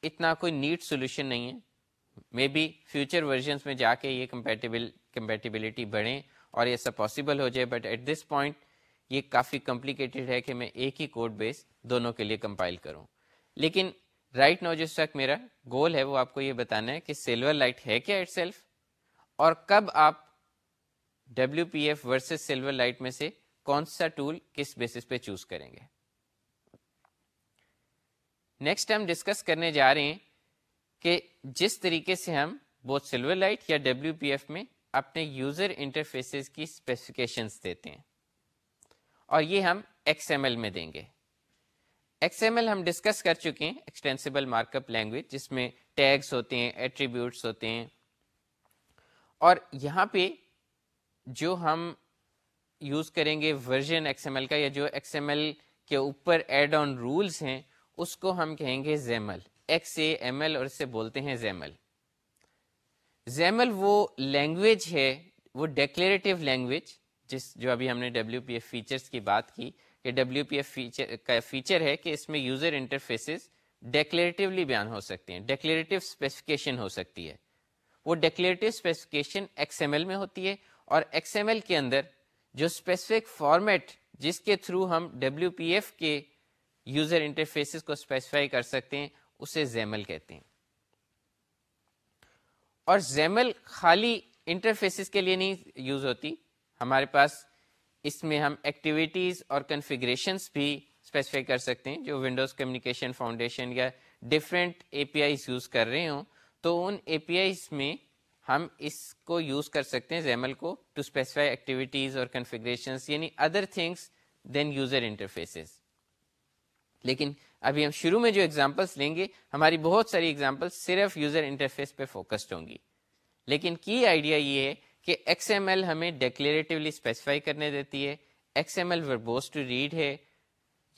اتنا کوئی نیٹ سولوشن نہیں ہے۔ مے بی فیوچر ورژنس میں جا کے یہ کمپیٹیبل کمپیٹیبلٹی بڑھیں اور یہ سب پاسبل ہو جائے۔ بٹ ایٹ دس پوائنٹ یہ کافی کمپلیکیٹڈ ہے کہ میں ایک ہی کوڈ بیس دونوں کے لیے کمپائل کروں۔ لیکن رائٹ نو جس تک میرا گول ہے وہ آپ کو یہ بتانا ہے کہ سلور لائٹ ہے کیا اٹ سیلف اور کب آپ W P F versus Silverlight میں سے کون سا ٹول کس بیسس پہ چوز کریں گے؟ نیکسٹ ہم ڈسکس کرنے جا رہے ہیں کہ جس طریقے سے ہم بہت سلور لائٹ یا ڈبلو پی ایف میں اپنے یوزر انٹرفیسز کی اسپیسیفکیشنس دیتے ہیں۔ اور یہ ہم ایکس ایم ایل میں دیں گے۔ ایکس ایم ایل ہم ڈسکس کر چکے ہیں ایکسٹینسیبل مارک اپ لینگویج جس میں ٹیگس ہوتے ہیں ایٹریبیوٹس ہوتے ہیں اور یہاں پہ جو ہم یوز کریں گے ورژن ایکس ایم ایل کا یا جو ایکس ایم ایل کے اوپر ایڈ آن رولس ہیں، اس کو ہم کہیں گے XAML X A M L اور اسے بولتے ہیں زیمل زیمل وہ لینگویج ہے، وہ ڈیکلیریٹو لینگویج جس جو ابھی ہم نے ڈبلیو پی ایف فیچرس کی بات کی، کہ ڈبلو پی ایف فیچر کا فیچر ہے کہ اس میں یوزر انٹرفیسز ڈیکلیریٹیولی بیان ہو سکتے ہیں ڈیکلیریٹو اسپیسیفکیشن ہو سکتی ہے۔ وہ declarative specification X M L میں ہوتی ہے اور ایکس ایم ایل کے اندر جو اسپیسیفک فارمیٹ جس کے تھرو ہم ڈبلو پی ایف کے یوزر انٹرفیسز کو اسپیسیفائی کر سکتے ہیں، اسے زیمل کہتے ہیں۔ اور زیمل خالی انٹرفیسز کے لیے نہیں یوز ہوتی۔ ہمارے پاس اس میں ہم ایکٹیویٹیز اور کنفیگریشنس بھی اسپیسیفائی کر سکتے ہیں، جو ونڈوز کمیونیکیشن فاؤنڈیشن یا different A P Is use کر رہے ہوں۔ تو ان اے پی آئیز میں ہم اس کو یوز کر سکتے ہیں زیمل کو ٹو اسپیسیفائی ایکٹیویٹیز اور کنفیگریشنس یعنی other things then user interfaces لیکن ابھی ہم شروع میں جو ایگزامپلس لیں گے، ہماری بہت ساری ایگزامپلس صرف یوزر انٹرفیس پہ فوکسڈ ہوں گی۔ لیکن کی آئیڈیا یہ ہے کہ ایکس ایم ایل ہمیں ڈیکلیریٹیولی اسپیسیفائی کرنے دیتی ہے۔ X M L verbose to read ہے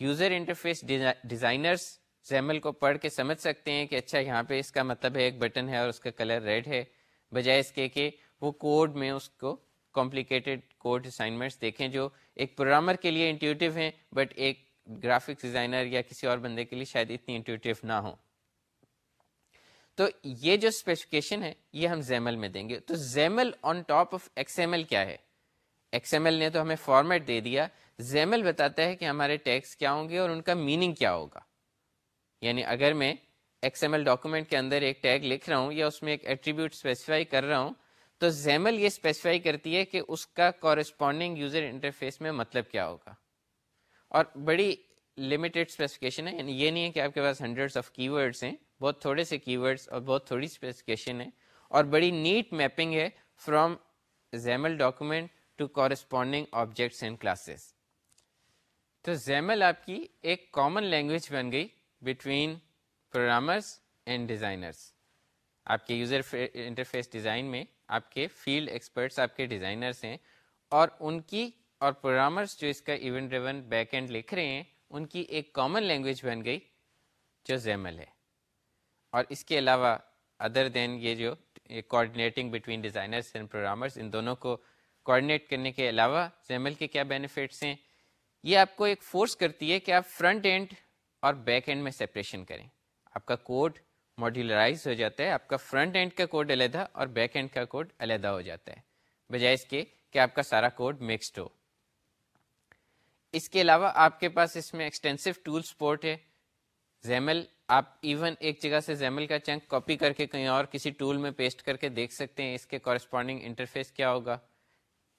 یوزر انٹرفیس ڈیزائنرس زیمل کو پڑھ کے سمجھ سکتے ہیں کہ اچھا یہاں پہ اس کا مطلب ہے، ایک بٹن ہے اور اس کا کلر ریڈ ہے، بجائے اس کے کہ وہ کوڈ میں اس کو کمپلیکیٹڈ کوڈ اسائنمنٹس دیکھیں جو ایک پروگرامر کے لیے انٹیوٹیو ہیں بٹ ایک گرافکس ڈیزائنر یا کسی اور بندے کے لیے شاید اتنی انٹیوٹیو نہ ہو تو یہ جو اسپیسیفکیشن ہے، یہ ہم زیمل میں دیں گے۔ تو XAML on top of X M L کیا ہے؟ ایکس ایم ایل نے تو ہمیں فارمیٹ دے دیا۔ زیمل بتاتا ہے کہ ہمارے ٹیکس کیا ہوں گے اور ان کا میننگ کیا ہوگا۔ یعنی اگر میں ایکس ایم ایل ڈاکومنٹ کے اندر ایک ٹیگ لکھ رہا ہوں یا اس میں ایک ایٹریبیوٹ اسپیسیفائی کر رہا ہوں، تو زیمل یہ اسپیسیفائی کرتی ہے کہ اس کا کورسپونڈنگ یوزر انٹرفیس میں مطلب کیا ہوگا۔ اور بڑی لمیٹیڈ اسپیسیفکیشن ہے یعنی یہ نہیں ہے کہ آپ کے پاس ہنڈریڈس آف کی ورڈس ہیں، بہت تھوڑے سے کی ورڈس اور بہت تھوڑی اسپیسیفکیشن ہے۔ اور بڑی نیٹ میپنگ ہے from XAML document to corresponding objects and classes تو زیمل آپ کی ایک کامن لینگویج بن گئی۔ بٹوین پروگرامرس اینڈ ڈیزائنرس آپ کے یوزر انٹرفیس ڈیزائن میں آپ کے فیلڈ ایکسپرٹس آپ کے ڈیزائنرس ہیں اور ان کی اور پروگرامرس جو اس کا ایونٹ ڈریون بیک اینڈ لکھ رہے ہیں، ان کی ایک کامن لینگویج بن گئی جو زیمل ہے۔ اور اس کے علاوہ ادر دین یہ جو coordinating between designers and programmers ان دونوں کو کوآڈینیٹ کرنے کے علاوہ زیمل کے کیا بینیفٹس ہیں؟ یہ آپ کو ایک فورس کرتی ہے کہ آپ فرنٹ اینڈ اور بیک اینڈ میں سپریشن کریں۔ آپ کا کوڈ ماڈیولرائز ہو جاتا ہے، آپ کا فرنٹ اینڈ کا کوڈ علیحدہ اور بیک اینڈ کا کوڈ علیحدہ ہو جاتا ہے۔ بجائے اس کے کہ آپ کا سارا کوڈ مکسڈ ہو۔ اس کے علاوہ آپ کے پاس اس میں ایکسٹینسو ٹول سپورٹ ہے۔ زیمل آپ ایون ایک جگہ سے زیمل کا چنک کاپی کر کے کہیں اور کسی ٹول میں پیسٹ کر کے دیکھ سکتے ہیں۔ اس کے کورسپونڈنگ انٹرفیس کیا ہوگا؟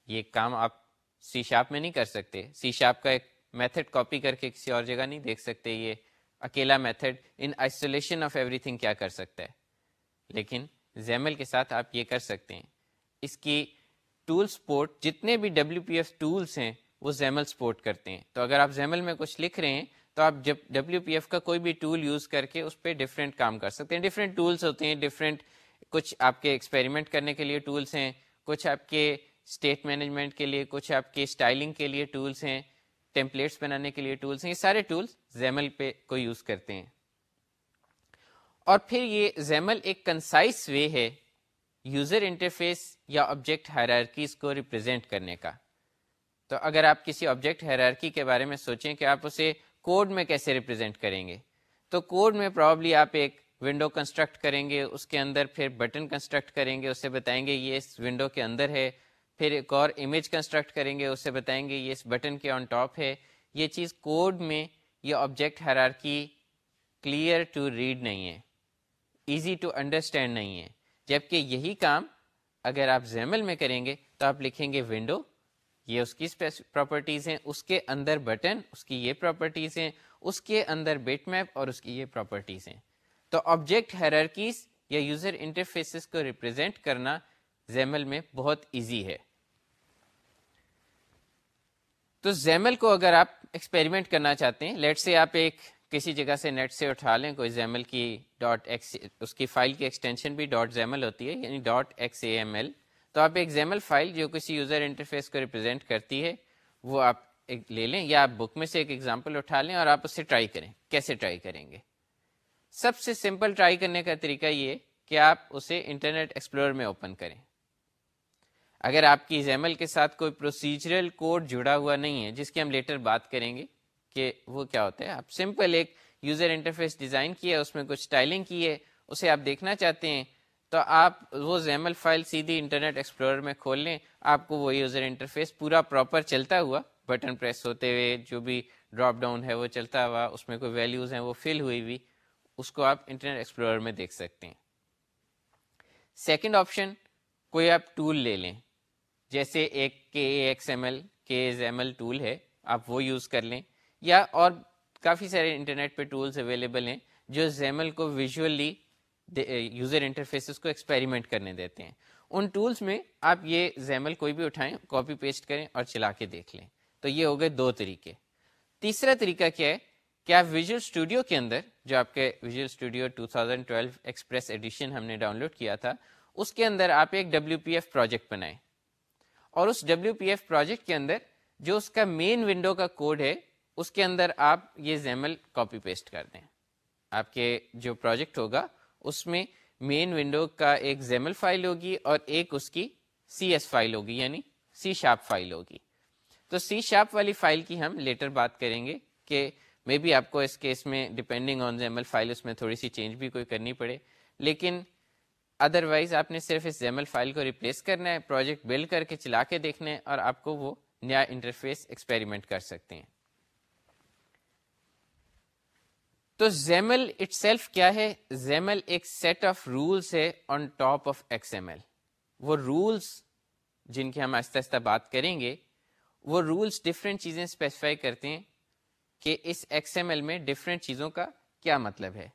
یہ کام آپ سی شاپ میں نہیں کر سکتے۔ سی شاپ کا ایک میتھڈ کاپی کر کے کسی اور جگہ نہیں دیکھ سکتے یہ اکیلا method in isolation of every thing کیا کر سکتا ہے لیکن زیمل کے ساتھ آپ یہ کر سکتے ہیں اس کی ٹول سپورٹ جتنے بھی ڈبلو پی ایف ٹولس ہیں وہ زیمل سپورٹ کرتے ہیں تو اگر آپ زیمل میں کچھ لکھ رہے ہیں تو آپ جب ڈبلو پی ایف کا کوئی بھی ٹول یوز کر کے اس پہ ڈفرینٹ کام کر سکتے ہیں ڈفرینٹ ٹولس ہوتے ہیں ڈفرینٹ کچھ آپ کے ایکسپیریمنٹ کرنے کے لیے ٹولس ہیں کچھ آپ کے اسٹیٹ مینجمنٹ کے لیے کچھ آپ کے اسٹائلنگ کے لیے ٹولس ہیں ٹیمپلیٹس بنانے کے لیے ٹولس ہیں۔ یہ سارے ٹولس زیمل پہ کو یوز کرتے ہیں۔ اور پھر یہ زیمل ایک کنسائز وے ہے یوزر انٹرفیس یا آبجیکٹ ہیرارکیز کو ریپرزینٹ کرنے کا۔ تو اگر آپ کسی آبجیکٹ ہیرارکی کے بارے میں سوچیں کہ آپ اسے کوڈ میں کیسے ریپرزینٹ کریں گے، تو کوڈ میں پرابلی آپ ایک ونڈو کنسٹرکٹ کریں گے، اس کے اندر پھر بٹن کنسٹرکٹ کریں گے، اسے بتائیں گے یہ اس ونڈو کے اندر ہے پھر ایک اور امیج کنسٹرکٹ کریں گے، اسے بتائیں گے، یہ اس بٹن کے آن ٹاپ ہے۔ یہ چیز کوڈ میں یہ object hierarchy clear to read نہیں ہے ایزی ٹو انڈرسٹینڈ نہیں ہے۔ جبکہ یہی کام اگر آپ زیمل میں کریں گے تو آپ لکھیں گے ونڈو یہ اس کی پراپرٹیز ہیں، اس کے اندر بٹن اس کی یہ پراپرٹیز ہیں، اس کے اندر بیٹ میپ اور اس کی یہ پراپرٹیز ہیں۔ تو آبجیکٹ ہیرارکیز یا یوزر انٹرفیسز کو ریپرزینٹ کرنا زیمل میں بہت ایزی ہے۔ تو زیمل کو اگر آپ ایکسپیریمنٹ کرنا چاہتے ہیں لیٹ سے آپ ایک کسی جگہ سے نیٹ سے اٹھا لیں، کوئی زیمل کی ڈاٹ ایکس اس کی فائل کی ایکسٹینشن بھی ڈاٹ زیمل ہوتی ہے یعنی dot X A M L تو آپ ایک زیمل فائل جو کسی یوزر انٹرفیس کو ریپرزینٹ کرتی ہے، وہ آپ ایک لے لیں یا آپ بک میں سے ایک ایگزامپل اٹھا لیں اور آپ اسے ٹرائی کریں۔ کیسے ٹرائی کریں گے؟ سب سے سمپل ٹرائی کرنے کا طریقہ یہ کہ آپ اسے انٹرنیٹ ایکسپلور میں اوپن کریں۔ اگر آپ کی زیمل کے ساتھ کوئی پروسیجرل کوڈ جڑا ہوا نہیں ہے، جس کی ہم لیٹر بات کریں گے کہ وہ کیا ہوتا ہے، آپ سمپل ایک یوزر انٹرفیس ڈیزائن کیا ہے، اس میں کچھ اسٹائلنگ کی ہے، اسے آپ دیکھنا چاہتے ہیں، تو آپ وہ زیمل فائل سیدھی انٹرنیٹ ایکسپلورر میں کھول لیں، آپ کو وہ یوزر انٹرفیس پورا پراپر چلتا ہوا بٹن پریس ہوتے ہوئے، جو بھی ڈراپ ڈاؤن ہے وہ چلتا ہوا، اس میں کوئی ویلیوز ہیں، وہ فل ہوئی ہوئی اس کو آپ انٹرنیٹ ایکسپلورر میں دیکھ سکتے ہیں۔ سیکنڈ آپشن کوئی آپ ٹول لے لیں۔ جیسے ایک K A X M L K M L tool ہے، آپ وہ یوز کر لیں۔ یا اور کافی سارے انٹرنیٹ پہ ٹولس اویلیبل ہیں جو زیمل کو ویژولی یوزر انٹرفیسز کو ایکسپیریمنٹ کرنے دیتے ہیں۔ ان ٹولس میں آپ یہ زیمل کوئی بھی اٹھائیں کاپی پیسٹ کریں اور چلا کے دیکھ لیں۔ تو یہ ہو گئے دو طریقے۔ تیسرا طریقہ کیا ہے؟ کہ آپ ویژول اسٹوڈیو کے اندر، جو آپ کے ویژول اسٹوڈیو 2012 ایکسپریس ایڈیشن ہم نے ڈاؤن لوڈ کیا تھا، اس کے اندر آپ ایک ڈبلو پی ایف پروجیکٹ بنائیں۔ اور اس ڈبلو پی ایف پروجیکٹ کے اندر جو اس کا مین ونڈو کا کوڈ ہے، اس کے اندر آپ یہ زیمل کاپی پیسٹ کر دیں۔ آپ کے جو پروجیکٹ ہوگا، اس میں مین ونڈو کا ایک زیمل فائل ہوگی اور ایک اس کی سی ایس فائل ہوگی یعنی سی شاپ فائل ہوگی۔ تو سی شاپ والی فائل کی ہم لیٹر بات کریں گے کہ مے بی آپ کو اس کیس میں ڈپینڈنگ آن زیمل فائل اس میں تھوڑی سی چینج بھی کوئی کرنی پڑے، لیکن ادر وائز آپ نے صرف اس زیمل فائل کو ریپلیس کرنا ہے پروجیکٹ بلڈ کر کے چلا کے دیکھنا ہے اور آپ کو وہ نیا انٹرفیس ایکسپیریمنٹ کر سکتے ہیں۔ تو زیمل اٹ سیلف کیا ہے؟ زیمل ایک سیٹ آف رولس ہے on top of X M L وہ رولس جن کی ہم آہستہ آہستہ بات کریں گے، وہ رولس ڈفرینٹ چیزیں اسپیسیفائی کرتے ہیں کہ اس ایکس ایم ایل میں ڈفرینٹ چیزوں کا کیا مطلب ہے۔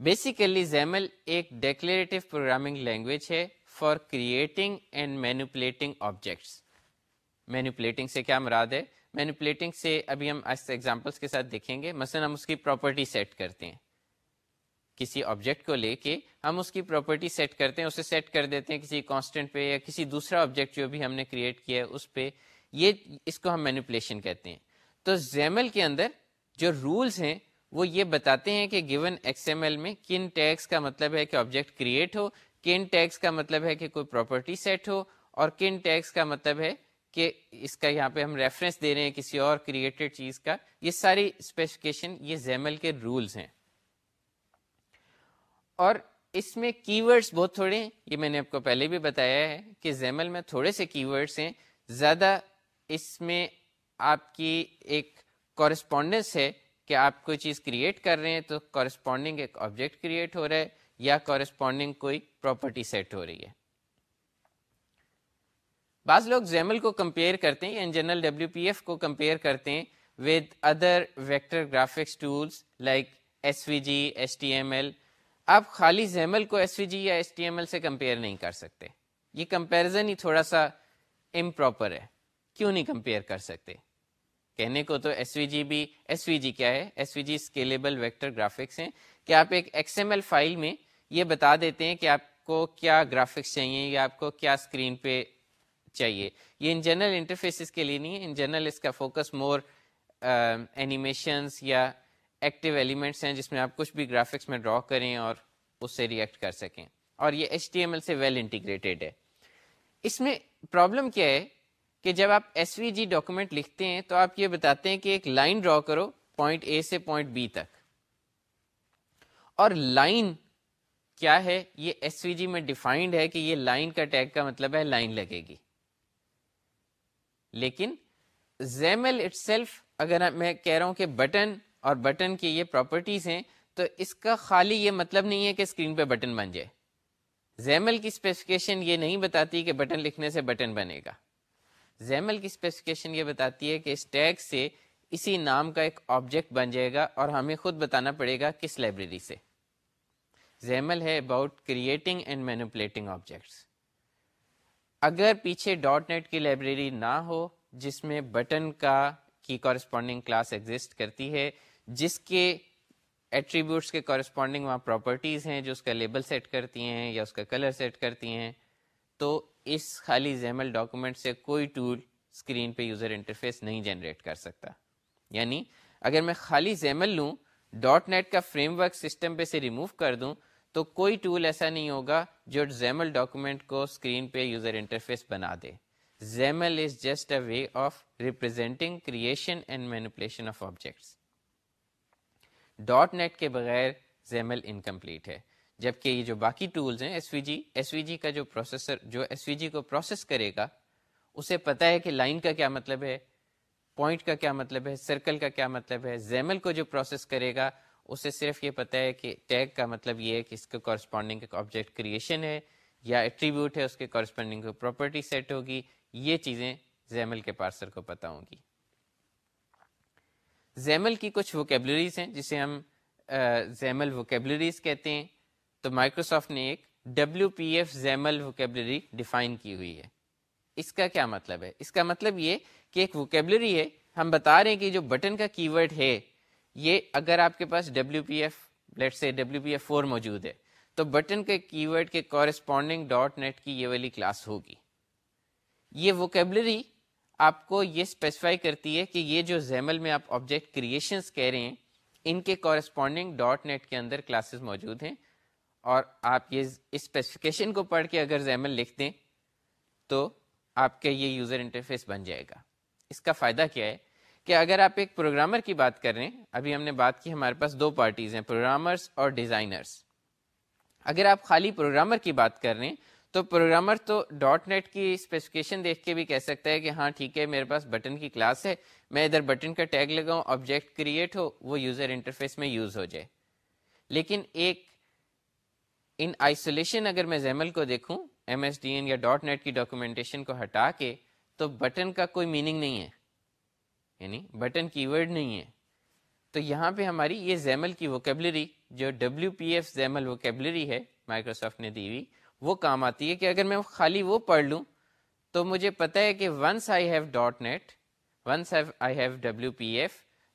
بیسیکلی زیمل ایک ڈیکلیریٹو پروگرامنگ لینگویج ہے for creating and manipulating objects manipulating سے کیا مراد ہے مینوپلیٹنگ سے ابھی ہم ایگزامپلس کے ساتھ دیکھیں گے مثلا ہم اس کی پراپرٹی سیٹ کرتے ہیں کسی آبجیکٹ کو لے کے ہم اس کی پراپرٹی سیٹ کرتے ہیں اسے سیٹ کر دیتے ہیں کسی کانسٹنٹ پہ یا کسی دوسرا آبجیکٹ جو بھی ہم نے کریٹ کیا ہے اس پہ یہ اس کو ہم مینوپلیشن کہتے ہیں تو زیمل کے اندر جو رولس ہیں وہ یہ بتاتے ہیں کہ گیون ایکس ایم ایل میں کن ٹیکس کا مطلب ہے کہ آبجیکٹ کریٹ ہو کن ٹیکس کا مطلب ہے کہ کوئی پراپرٹی سیٹ ہو، اور کن ٹیکس کا مطلب ہے کہ اس کا یہاں پہ ہم ریفرنس دے رہے ہیں کسی اور کریٹڈ چیز کا۔ یہ ساری اسپیسیفکیشن یہ زیمل کے رولز ہیں۔ اور اس میں کی ورڈس بہت تھوڑے ہیں۔ یہ میں نے آپ کو پہلے بھی بتایا ہے کہ زیمل میں تھوڑے سے کی ورڈس ہیں۔ زیادہ اس میں آپ کی ایک کورسپونڈنس ہے۔ کہ آپ کوئی چیز کریٹ کر رہے ہیں تو کورسپونڈنگ ایک آبجیکٹ کریٹ ہو رہا ہے یا کورسپونڈنگ کوئی پراپرٹی سیٹ ہو رہی ہے۔ بعض لوگ زیمل کو کمپیئر کرتے ہیں in general W P F کو کمپیئر کرتے ہیں with other vector graphics tools like S V G S T M L آپ خالی زیمل کو ایس وی جی یا ایس ٹی ایم ایل سے کمپیئر نہیں کر سکتے۔ یہ کمپیرزن ہی تھوڑا سا امپراپر ہے۔ کیوں نہیں کمپیئر کر سکتے؟ کہنے کو تو ایس وی جی بھی ایس وی جی کیا ہے؟ S V G scalable vector graphics ہیں۔ کہ آپ ایک ایکس ایم ایل فائل میں یہ بتا دیتے ہیں کہ آپ کو کیا گرافکس چاہیے، یا آپ کو کیا اسکرین پہ چاہیے۔ یہ ان جنرل انٹرفیسز کے لیے نہیں ہے۔ ان جنرل اس کا فوکس مور اینیمیشنس یا ایکٹیو ایلیمنٹس ہیں، جس میں آپ کچھ بھی گرافکس میں ڈرا کریں اور اس سے ریئیکٹ کر سکیں۔ اور یہ ایچ ٹی ایم ایل سے ویل انٹیگریٹیڈ ہے۔ اس میں پرابلم کیا ہے؟ کہ جب آپ ایس وی جی ڈاکومنٹ لکھتے ہیں تو آپ یہ بتاتے ہیں کہ ایک لائن ڈرا کرو پوائنٹ اے سے پوائنٹ بی تک۔ اور لائن کیا ہے؟ یہ ایس وی جی میں ڈیفائنڈ ہے کہ یہ لائن کا ٹیگ کا مطلب ہے لائن لگے گی۔ لیکن زیمل اٹ سیلف اگر میں کہہ رہا ہوں کہ بٹن اور بٹن کی یہ پراپرٹیز ہیں، تو اس کا خالی یہ مطلب نہیں ہے کہ اسکرین پہ بٹن بن جائے۔ زیمل کی اسپیسیفکیشن یہ نہیں بتاتی کہ بٹن لکھنے سے بٹن بنے گا۔ زیمل کی اسپیسیفکیشن یہ بتاتی ہے کہ اس ٹیگ سے اسی نام کا ایک آبجیکٹ بن جائے گا اور ہمیں خود بتانا پڑے گا کس لائبریری سے۔ زیمل ہے about creating and manipulating objects اگر پیچھے ڈاٹ نیٹ کی لائبریری نہ ہو، جس میں بٹن کا کی کورسپونڈنگ کلاس ایگزٹ کرتی ہے، جس کے ایٹریبیوٹس کے کورسپونڈنگ وہاں پراپرٹیز ہیں، جو اس کا لیبل سیٹ کرتی ہیں یا اس کا کلر سیٹ کرتی ہیں تو اس خالی زیمل ڈاکومنٹ سے کوئی ٹول اسکرین پہ یوزر انٹرفیس نہیں جنریٹ کر سکتا۔ یعنی اگر میں خالی زیمل لوں ڈاٹ نیٹ کا فریم ورک سسٹم پہ سے ریموو کر دوں، تو کوئی ٹول ایسا نہیں ہوگا جو زیمل ڈاکومنٹ کو اسکرین پہ یوزر انٹرفیس بنا دے۔ XAML is just a way of representing creation and manipulation of objects dot net کے بغیر زیمل انکمپلیٹ ہے۔ جبکہ یہ جو باقی ٹولز ہیں S V G S V جی کا جو پروسیسر جو ایس وی جی کو پروسیس کرے گا، اسے پتا ہے کہ لائن کا کیا مطلب ہے پوائنٹ کا کیا مطلب ہے سرکل کا کیا مطلب ہے زیمل کو جو پروسیس کرے گا، اسے صرف یہ پتا ہے کہ ٹیگ کا مطلب یہ ہے کہ اس کے کورسپونڈنگ ایک آبجیکٹ کریشن ہے یا ایٹریبیوٹ ہے، اس کے کورسپونڈنگ پراپرٹی سیٹ ہوگی۔ یہ چیزیں زیمل کے پارسر کو پتا ہوں گی۔ زیمل کی کچھ ووکیبلریز ہیں، جسے ہم زیمل ووکیبلریز کہتے ہیں۔ تو مائکروسافٹ نے ایک W P F XAML vocabulary define کی ہوئی ہے۔ اس کا کیا مطلب ہے؟ اس کا مطلب یہ کہ ایک ووکیبلری ہے، ہم بتا رہے ہیں کہ جو بٹن کا کی ورڈ ہے، یہ اگر آپ کے پاس ڈبلو پی ایف لیٹ سے ڈبلو پی ایف فور موجود ہے، تو بٹن کے کی ورڈ کے کورسپونڈنگ ڈاٹ نیٹ کی یہ والی کلاس ہوگی۔ یہ ووکیبلری آپ کو یہ اسپیسیفائی کرتی ہے کہ یہ جو زیمل میں آپ آبجیکٹ کریشنس کہہ رہے ہیں، ان کے کورسپونڈنگ ڈاٹ نیٹ کے اندر کلاسز موجود ہیں۔ اور آپ یہ اسپیسیفکیشن کو پڑھ کے اگر زیمل لکھ دیں تو آپ کا یہ یوزر انٹرفیس بن جائے گا۔ اس کا فائدہ کیا ہے کہ اگر آپ ایک پروگرامر کی بات کر رہے ہیں، ابھی ہم نے بات کی ہمارے پاس دو پارٹیز ہیں پروگرامرس اور ڈیزائنرس اگر آپ خالی پروگرامر کی بات کر رہے ہیں، تو پروگرامر تو. ڈاٹ نیٹ کی اسپیسیفکیشن دیکھ کے بھی کہہ سکتا ہے کہ ہاں ٹھیک ہے، میرے پاس بٹن کی کلاس ہے، میں ادھر بٹن کا ٹیگ لگاؤں آبجیکٹ کریٹ ہو، وہ یوزر انٹرفیس میں یوز ہو جائے۔ لیکن ایک ان آئسولیشن اگر میں زیمل کو دیکھوں ایم ایس ڈی این یا ڈاٹ نیٹ کی ڈاکومنٹیشن کو ہٹا کے، تو بٹن کا کوئی میننگ نہیں ہے۔ یعنی بٹن کی ورڈ نہیں ہے۔ تو یہاں پہ ہماری یہ زیمل کی ووکیبلری جو W P F XAML vocabulary ہے مائکروسافٹ نے دی ہوئی، وہ کام آتی ہے کہ اگر میں خالی وہ پڑھ لوں، تو مجھے پتا ہے کہ once I have dot net once I have W P F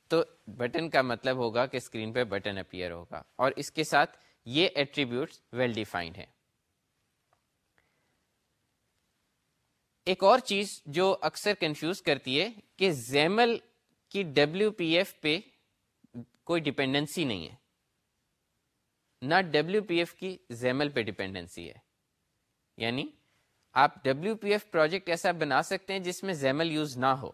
تو بٹن کا مطلب ہوگا کہ اسکرین پہ بٹن اپیئر ہوگا۔ اور اس کے ساتھ یہ ایٹریبیوٹس ویل ڈیفائنڈ ہے ایک اور چیز جو اکثر کنفیوز کرتی ہے کہ زیمل کی ڈبلو پی ایف پہ کوئی ڈپینڈنسی نہیں ہے۔ نہ ڈبلو پی ایف کی زیمل پہ ڈپینڈنسی ہے۔ یعنی آپ ڈبلو پی ایف پروجیکٹ ایسا بنا سکتے ہیں جس میں زیمل یوز نہ ہو۔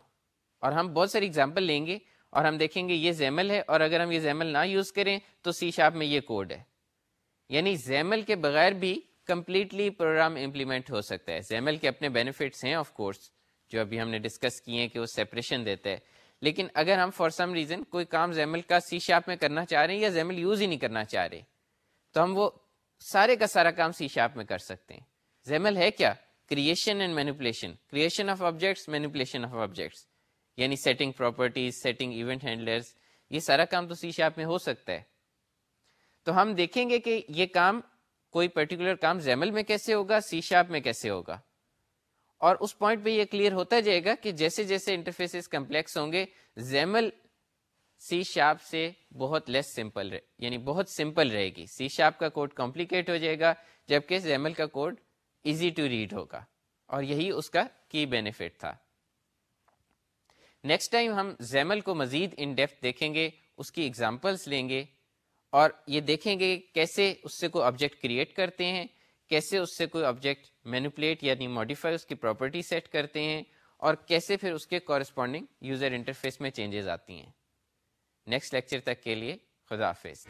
اور ہم بہت ساری اگزامپل لیں گے اور ہم دیکھیں گے یہ زیمل ہے اور اگر ہم یہ زیمل نہ یوز کریں تو سی شاپ میں یہ کوڈ ہے۔ یعنی زیمل کے بغیر بھی کمپلیٹلی پروگرام امپلیمنٹ ہو سکتا ہے۔ زیمل کے اپنے بینیفٹس ہیں آف کورس جو ابھی ہم نے ڈسکس کیے ہیں کہ وہ سیپریشن دیتا ہے۔ لیکن اگر ہم فار سم ریزن کوئی کام زیمل کا سی شاپ میں کرنا چاہ رہے ہیں یا زیمل یوز ہی نہیں کرنا چاہ رہے، تو ہم وہ سارے کا سارا کام سی شاپ میں کر سکتے ہیں۔ زیمل ہے کیا؟ Creation and manipulation creation of objects manipulation of objects یعنی setting properties setting event handlers یہ سارا کام تو سی شاپ میں ہو سکتا ہے۔ تو ہم دیکھیں گے کہ یہ کام کوئی پرٹیکولر کام زیمل میں کیسے ہوگا سی شاپ میں کیسے ہوگا۔ اور اس پوائنٹ پہ یہ کلیئر ہوتا جائے گا کہ جیسے جیسے انٹرفیس کمپلیکس ہوں گے زیمل سی شاپ سے بہت لیس سمپل یعنی بہت سمپل رہے گی۔ سی شاپ کا کوڈ کمپلیکیٹ ہو جائے گا، جبکہ زیمل کا کوڈ ایزی ٹو ریڈ ہوگا۔ اور یہی اس کا کی بینیفٹ تھا۔ نیکسٹ ٹائم ہم زیمل کو مزید ان ڈیپتھ دیکھیں گے، اس کی ایگزامپلس لیں گے۔ اور یہ دیکھیں گے کیسے اس سے کوئی آبجیکٹ کریٹ کرتے ہیں، کیسے اس سے کوئی آبجیکٹ مینوپلیٹ یعنی ماڈیفائی اس کی پراپرٹی سیٹ کرتے ہیں اور کیسے پھر اس کے کورسپونڈنگ یوزر انٹرفیس میں چینجز آتی ہیں۔ نیکسٹ لیکچر تک کے لیے خدا حافظ۔